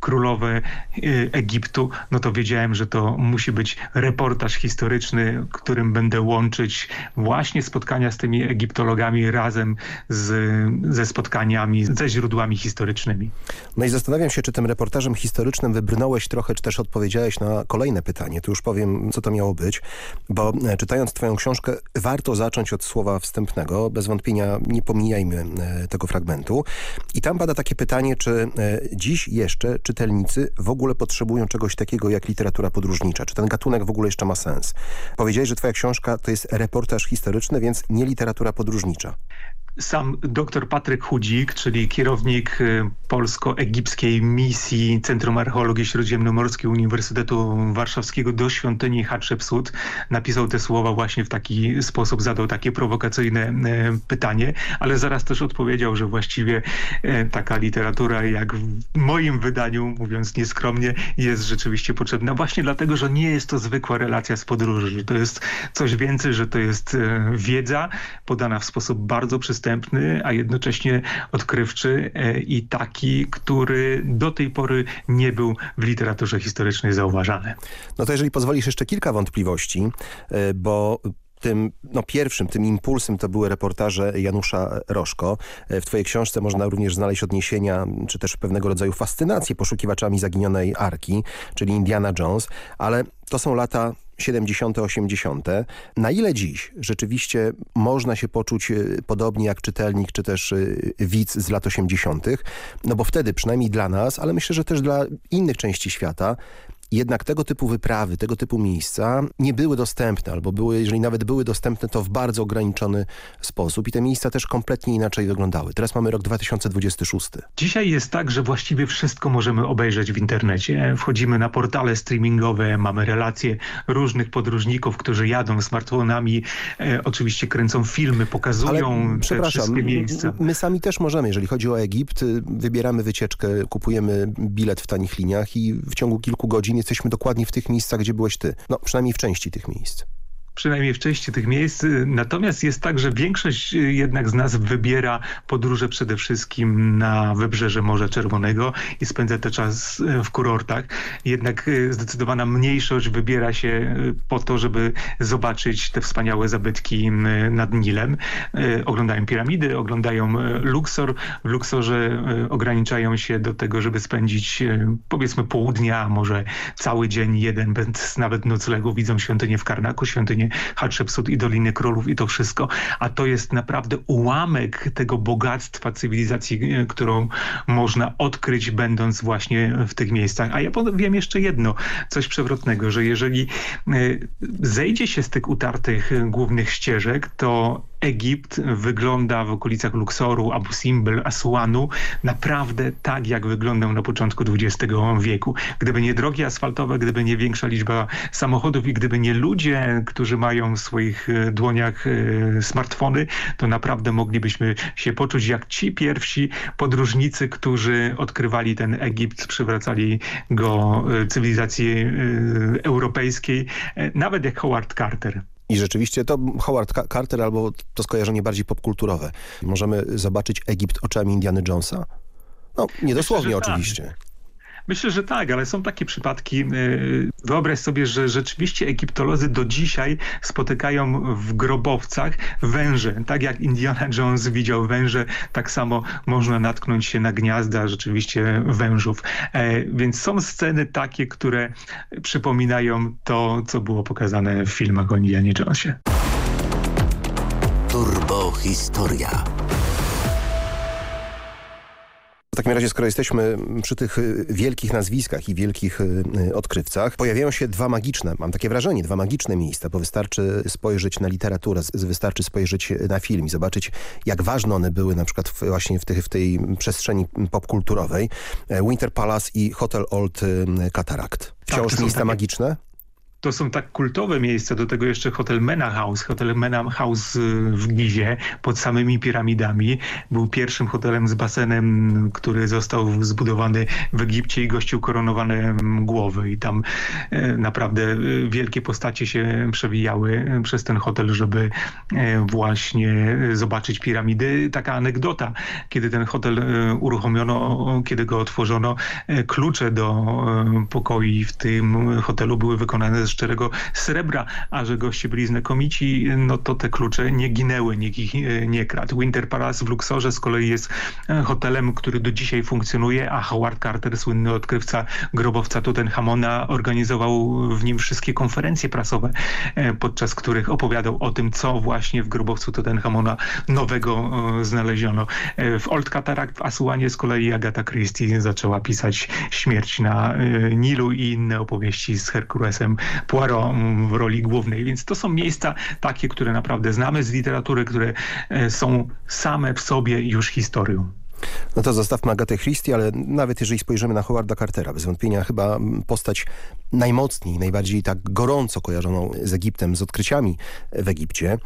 królowe y, Egiptu, no to wiedziałem, że to musi być reportaż historyczny, którym będę łączyć właśnie spotkania z tymi egiptologami razem z, ze spotkaniami ze źródłami historycznymi. No i zastanawiam się, czy tym reportażem historycznym wybrnąłeś trochę, czy też odpowiedziałeś na kolejne pytanie. Tu już powiem, co to miało być, bo e, czytając twoją książkę, warto zacząć od słowa wstępnego. Bez wątpienia nie pomijajmy e, tego fragmentu. I tam pada takie pytanie, czy e, dziś jeszcze czytelnicy w ogóle potrzebują czegoś takiego jak literatura podróżnicza? Czy ten gatunek w ogóle jeszcze ma sens? Powiedziałeś, że twoja książka to jest reportaż historyczny, więc nie literatura podróżnicza. Sam dr Patryk Chudzik, czyli kierownik y, polsko-egipskiej misji Centrum Archeologii Śródziemnomorskiej Uniwersytetu Warszawskiego do świątyni Hatshepsut, napisał te słowa właśnie w taki sposób, zadał takie prowokacyjne y, pytanie, ale zaraz też odpowiedział, że właściwie y, taka literatura jak w moim wydaniu, mówiąc nieskromnie, jest rzeczywiście potrzebna właśnie dlatego, że nie jest to zwykła relacja z podróży, że to jest coś więcej, że to jest wiedza podana w sposób bardzo przystępny, przystępny, a jednocześnie odkrywczy e, i taki, który do tej pory nie był w literaturze historycznej zauważany. No to jeżeli pozwolisz jeszcze kilka wątpliwości, e, bo tym no, pierwszym, tym impulsem to były reportaże Janusza Roszko. E, w twojej książce można również znaleźć odniesienia, czy też pewnego rodzaju fascynację poszukiwaczami zaginionej Arki, czyli Indiana Jones, ale to są lata 70., 80. Na ile dziś rzeczywiście można się poczuć e, podobnie jak czytelnik, czy też e, widz z lat 80., no bo wtedy przynajmniej dla nas, ale myślę, że też dla innych części świata, jednak tego typu wyprawy, tego typu miejsca nie były dostępne, albo były, jeżeli nawet były dostępne, to w bardzo ograniczony sposób i te miejsca też kompletnie inaczej wyglądały. Teraz mamy rok 2026. Dzisiaj jest tak, że właściwie wszystko możemy obejrzeć w internecie. Wchodzimy na portale streamingowe, mamy relacje różnych podróżników, którzy jadą smartfonami, e, oczywiście kręcą filmy, pokazują Ale, te wszystkie miejsca. My sami też możemy, jeżeli chodzi o Egipt, wybieramy wycieczkę, kupujemy bilet w tanich liniach i w ciągu kilku godzin jesteśmy dokładnie w tych miejscach, gdzie byłeś ty. No, przynajmniej w części tych miejsc przynajmniej w części tych miejsc. Natomiast jest tak, że większość jednak z nas wybiera podróże przede wszystkim na wybrzeże Morza Czerwonego i spędza ten czas w kurortach. Jednak zdecydowana mniejszość wybiera się po to, żeby zobaczyć te wspaniałe zabytki nad Nilem. Oglądają piramidy, oglądają Luxor. W Luxorze ograniczają się do tego, żeby spędzić powiedzmy pół dnia, może cały dzień, jeden bez nawet noclegu. Widzą świątynię w Karnaku, świątynię Hatshepsut i Doliny Królów i to wszystko. A to jest naprawdę ułamek tego bogactwa cywilizacji, e, którą można odkryć będąc właśnie w tych miejscach. A ja powiem jeszcze jedno, coś przewrotnego, że jeżeli e, zejdzie się z tych utartych e, głównych ścieżek, to Egipt wygląda w okolicach Luxoru, Abu Simbel, Aswanu naprawdę tak, jak wyglądał na początku XX wieku. Gdyby nie drogi asfaltowe, gdyby nie większa liczba samochodów i gdyby nie ludzie, którzy mają w swoich e, dłoniach e, smartfony, to naprawdę moglibyśmy się poczuć jak ci pierwsi podróżnicy, którzy odkrywali ten Egipt, przywracali go e, cywilizacji europejskiej, nawet jak Howard Carter. I rzeczywiście to Howard Carter albo to skojarzenie bardziej popkulturowe. Możemy zobaczyć Egipt oczami Indiana Jonesa? No, niedosłownie Myślę, tak. oczywiście. Tak. Myślę, że tak, ale są takie przypadki. y, Wyobraź sobie, że rzeczywiście egiptolodzy do dzisiaj spotykają w grobowcach węże. Tak jak Indiana Jones widział węże, tak samo można natknąć się na gniazda rzeczywiście wężów. E, Więc są sceny takie, które przypominają to, co było pokazane w filmach o Indianie Jonesie. Turbo Historia. W takim razie, skoro jesteśmy przy tych y, wielkich nazwiskach i wielkich y, y, odkrywcach, pojawiają się dwa magiczne, mam takie wrażenie, dwa magiczne miejsca, bo wystarczy spojrzeć na literaturę, wystarczy spojrzeć na film i zobaczyć, jak ważne one były na przykład właśnie w, tych, w tej przestrzeni popkulturowej. E, Winter Palace i Hotel Old Cataract. Wciąż to są miejsca takie- magiczne? To są tak kultowe miejsca, do tego jeszcze hotel Mena House. Hotel Mena House y, w Gizie, pod samymi piramidami. Był pierwszym hotelem z basenem, który został zbudowany w Egipcie i gościł koronowane głowy. I tam e, naprawdę e, wielkie postacie się przewijały przez ten hotel, żeby właśnie zobaczyć piramidy. Taka anegdota, kiedy ten hotel uruchomiono, kiedy go otworzono, klucze do pokoi w tym hotelu były wykonane szczerego srebra, a że goście byli znakomici, no to te klucze nie ginęły, nikt ich e, nie kradł. Winter Palace w Luxorze z kolei jest e, hotelem, który do dzisiaj funkcjonuje, a Howard Carter, słynny odkrywca grobowca Tutenchamona, organizował w nim wszystkie konferencje prasowe, e, podczas których opowiadał o tym, co właśnie w grobowcu Tutenchamona nowego znaleziono. W Old Cataract w Asuanie z kolei Agatha Christie zaczęła pisać Śmierć na Nilu i inne opowieści z Herkulesem Poirot mm, w roli głównej. Więc to są miejsca takie, które naprawdę znamy z literatury, które e, są same w sobie już historią. No to zostawmy Agatę Christie, ale nawet jeżeli spojrzymy na Howarda Cartera, bez wątpienia chyba postać najmocniej, najbardziej tak gorąco kojarzoną z Egiptem, z odkryciami w Egipcie,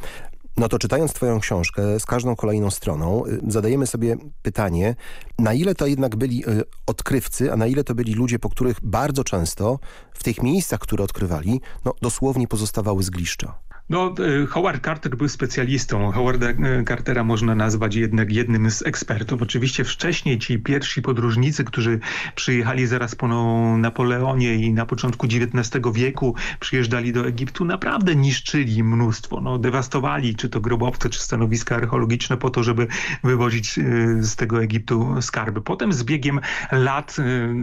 no to czytając twoją książkę z każdą kolejną stroną y, zadajemy sobie pytanie, na ile to jednak byli y, odkrywcy, a na ile to byli ludzie, po których bardzo często w tych miejscach, które odkrywali, no dosłownie pozostawały zgliszcza. No, e, Howard Carter był specjalistą. Howarda e, Cartera można nazwać jednak jednym z ekspertów. Oczywiście wcześniej ci pierwsi podróżnicy, którzy przyjechali zaraz po no, Napoleonie i na początku XIX wieku przyjeżdżali do Egiptu, naprawdę niszczyli mnóstwo. No, dewastowali czy to grobowce, czy stanowiska archeologiczne po to, żeby wywozić e, z tego Egiptu skarby. Potem z biegiem lat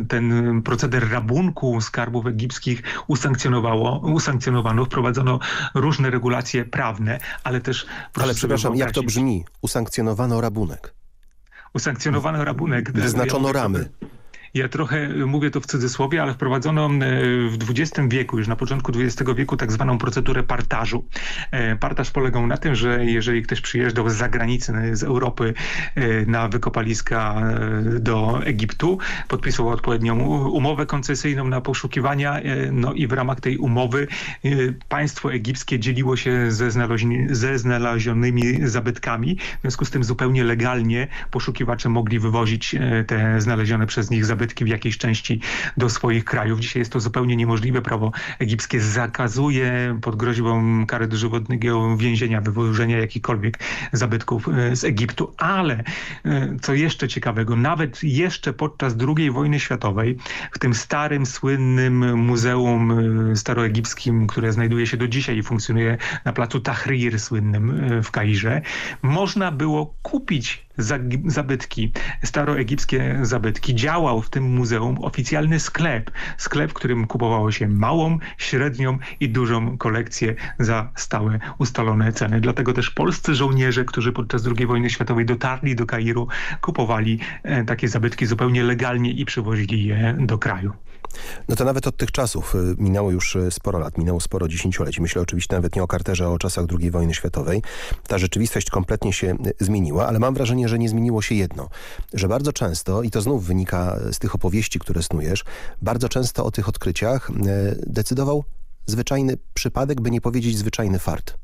ten proceder rabunku skarbów egipskich usankcjonowało, usankcjonowano, wprowadzono różne regulacje prawne, ale też... Ale przepraszam, jak to brzmi? Usankcjonowano rabunek. Usankcjonowano rabunek. Wyznaczono ramy. Ja trochę mówię to w cudzysłowie, ale wprowadzono y, w XX wieku, już na początku XX wieku tak zwaną procedurę partażu. E, Partaż polegał na tym, że jeżeli ktoś przyjeżdżał z zagranicy, y, z Europy na wykopaliska do Egiptu, podpisywał odpowiednią umowę koncesyjną na poszukiwania, no i w ramach tej umowy państwo egipskie dzieliło się ze, ze znalezionymi zabytkami. W związku z tym zupełnie legalnie poszukiwacze mogli wywozić e, te znalezione przez nich zabytki w jakiejś części do swoich krajów. Dzisiaj jest to zupełnie niemożliwe. Prawo egipskie zakazuje pod groźbą kary dożywotnego więzienia wywożenia jakichkolwiek zabytków e, z Egiptu. Ale e, co jeszcze ciekawego, nawet jeszcze podczas II wojny światowej w tym starym, słynnym muzeum e, staroegipskim, które znajduje się do dzisiaj i funkcjonuje na placu Tahrir słynnym w Kairze, można było kupić zabytki, staroegipskie zabytki. Działał w tym muzeum oficjalny sklep. Sklep, w którym kupowało się małą, średnią i dużą kolekcję za stałe ustalone ceny. Dlatego też polscy żołnierze, którzy podczas II wojny światowej dotarli do Kairu, kupowali e, takie zabytki zupełnie legalnie i przywozili je do kraju. No to nawet od tych czasów y, minęło już y, sporo lat, minęło sporo dziesięcioleci. Myślę oczywiście nawet nie o Carterze, a o czasach II wojny światowej. Ta rzeczywistość kompletnie się y, zmieniła, ale mam wrażenie, że nie zmieniło się jedno. Że bardzo często, i to znów wynika z tych opowieści, które snujesz, bardzo często o tych odkryciach decydował zwyczajny przypadek, by nie powiedzieć zwyczajny fart.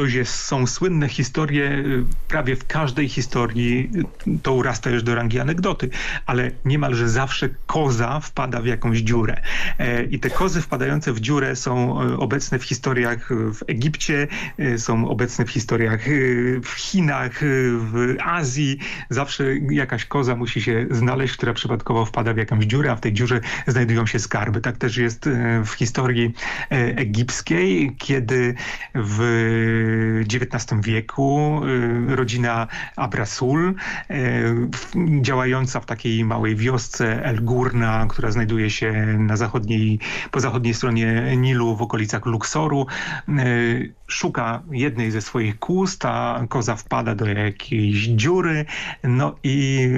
To jest, są słynne historie, y, prawie w każdej historii y, to urasta już do rangi anegdoty, ale niemalże zawsze koza wpada w jakąś dziurę. E, I te kozy wpadające w dziurę są e, obecne w historiach w Egipcie, e, są obecne w historiach w Chinach, w Azji. Zawsze jakaś koza musi się znaleźć, która przypadkowo wpada w jakąś dziurę, a w tej dziurze znajdują się skarby. Tak też jest w historii egipskiej, kiedy w XIX wieku rodzina Abrasul, działająca w takiej małej wiosce El Gurna, która znajduje się na zachodniej, po zachodniej stronie Nilu w okolicach Luksoru, szuka jednej ze swoich kóz, ta koza wpada do jakiejś dziury, no i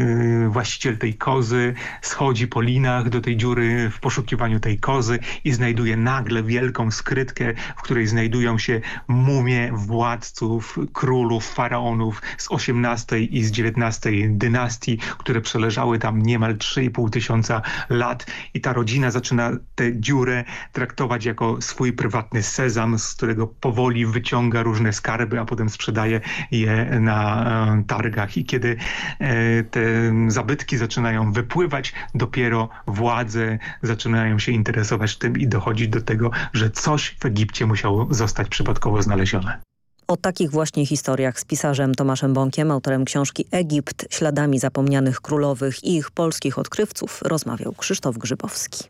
właściciel tej kozy schodzi po linach do tej dziury w poszukiwaniu tej kozy i znajduje nagle wielką skrytkę, w której znajdują się mumie władców, królów, faraonów z XVIII i z XIX dynastii, które przeleżały tam niemal 3,5 tysiąca lat. I ta rodzina zaczyna tę dziurę traktować jako swój prywatny sezam, z którego powoli wyciąga różne skarby, a potem sprzedaje je na e, targach i kiedy e, te zabytki zaczynają wypływać, dopiero władze zaczynają się interesować tym i dochodzić do tego, że coś w Egipcie musiało zostać przypadkowo znalezione. O takich właśnie historiach z pisarzem Tomaszem Bąkiem, autorem książki Egipt, śladami zapomnianych królowych i ich polskich odkrywców rozmawiał Krzysztof Grzybowski.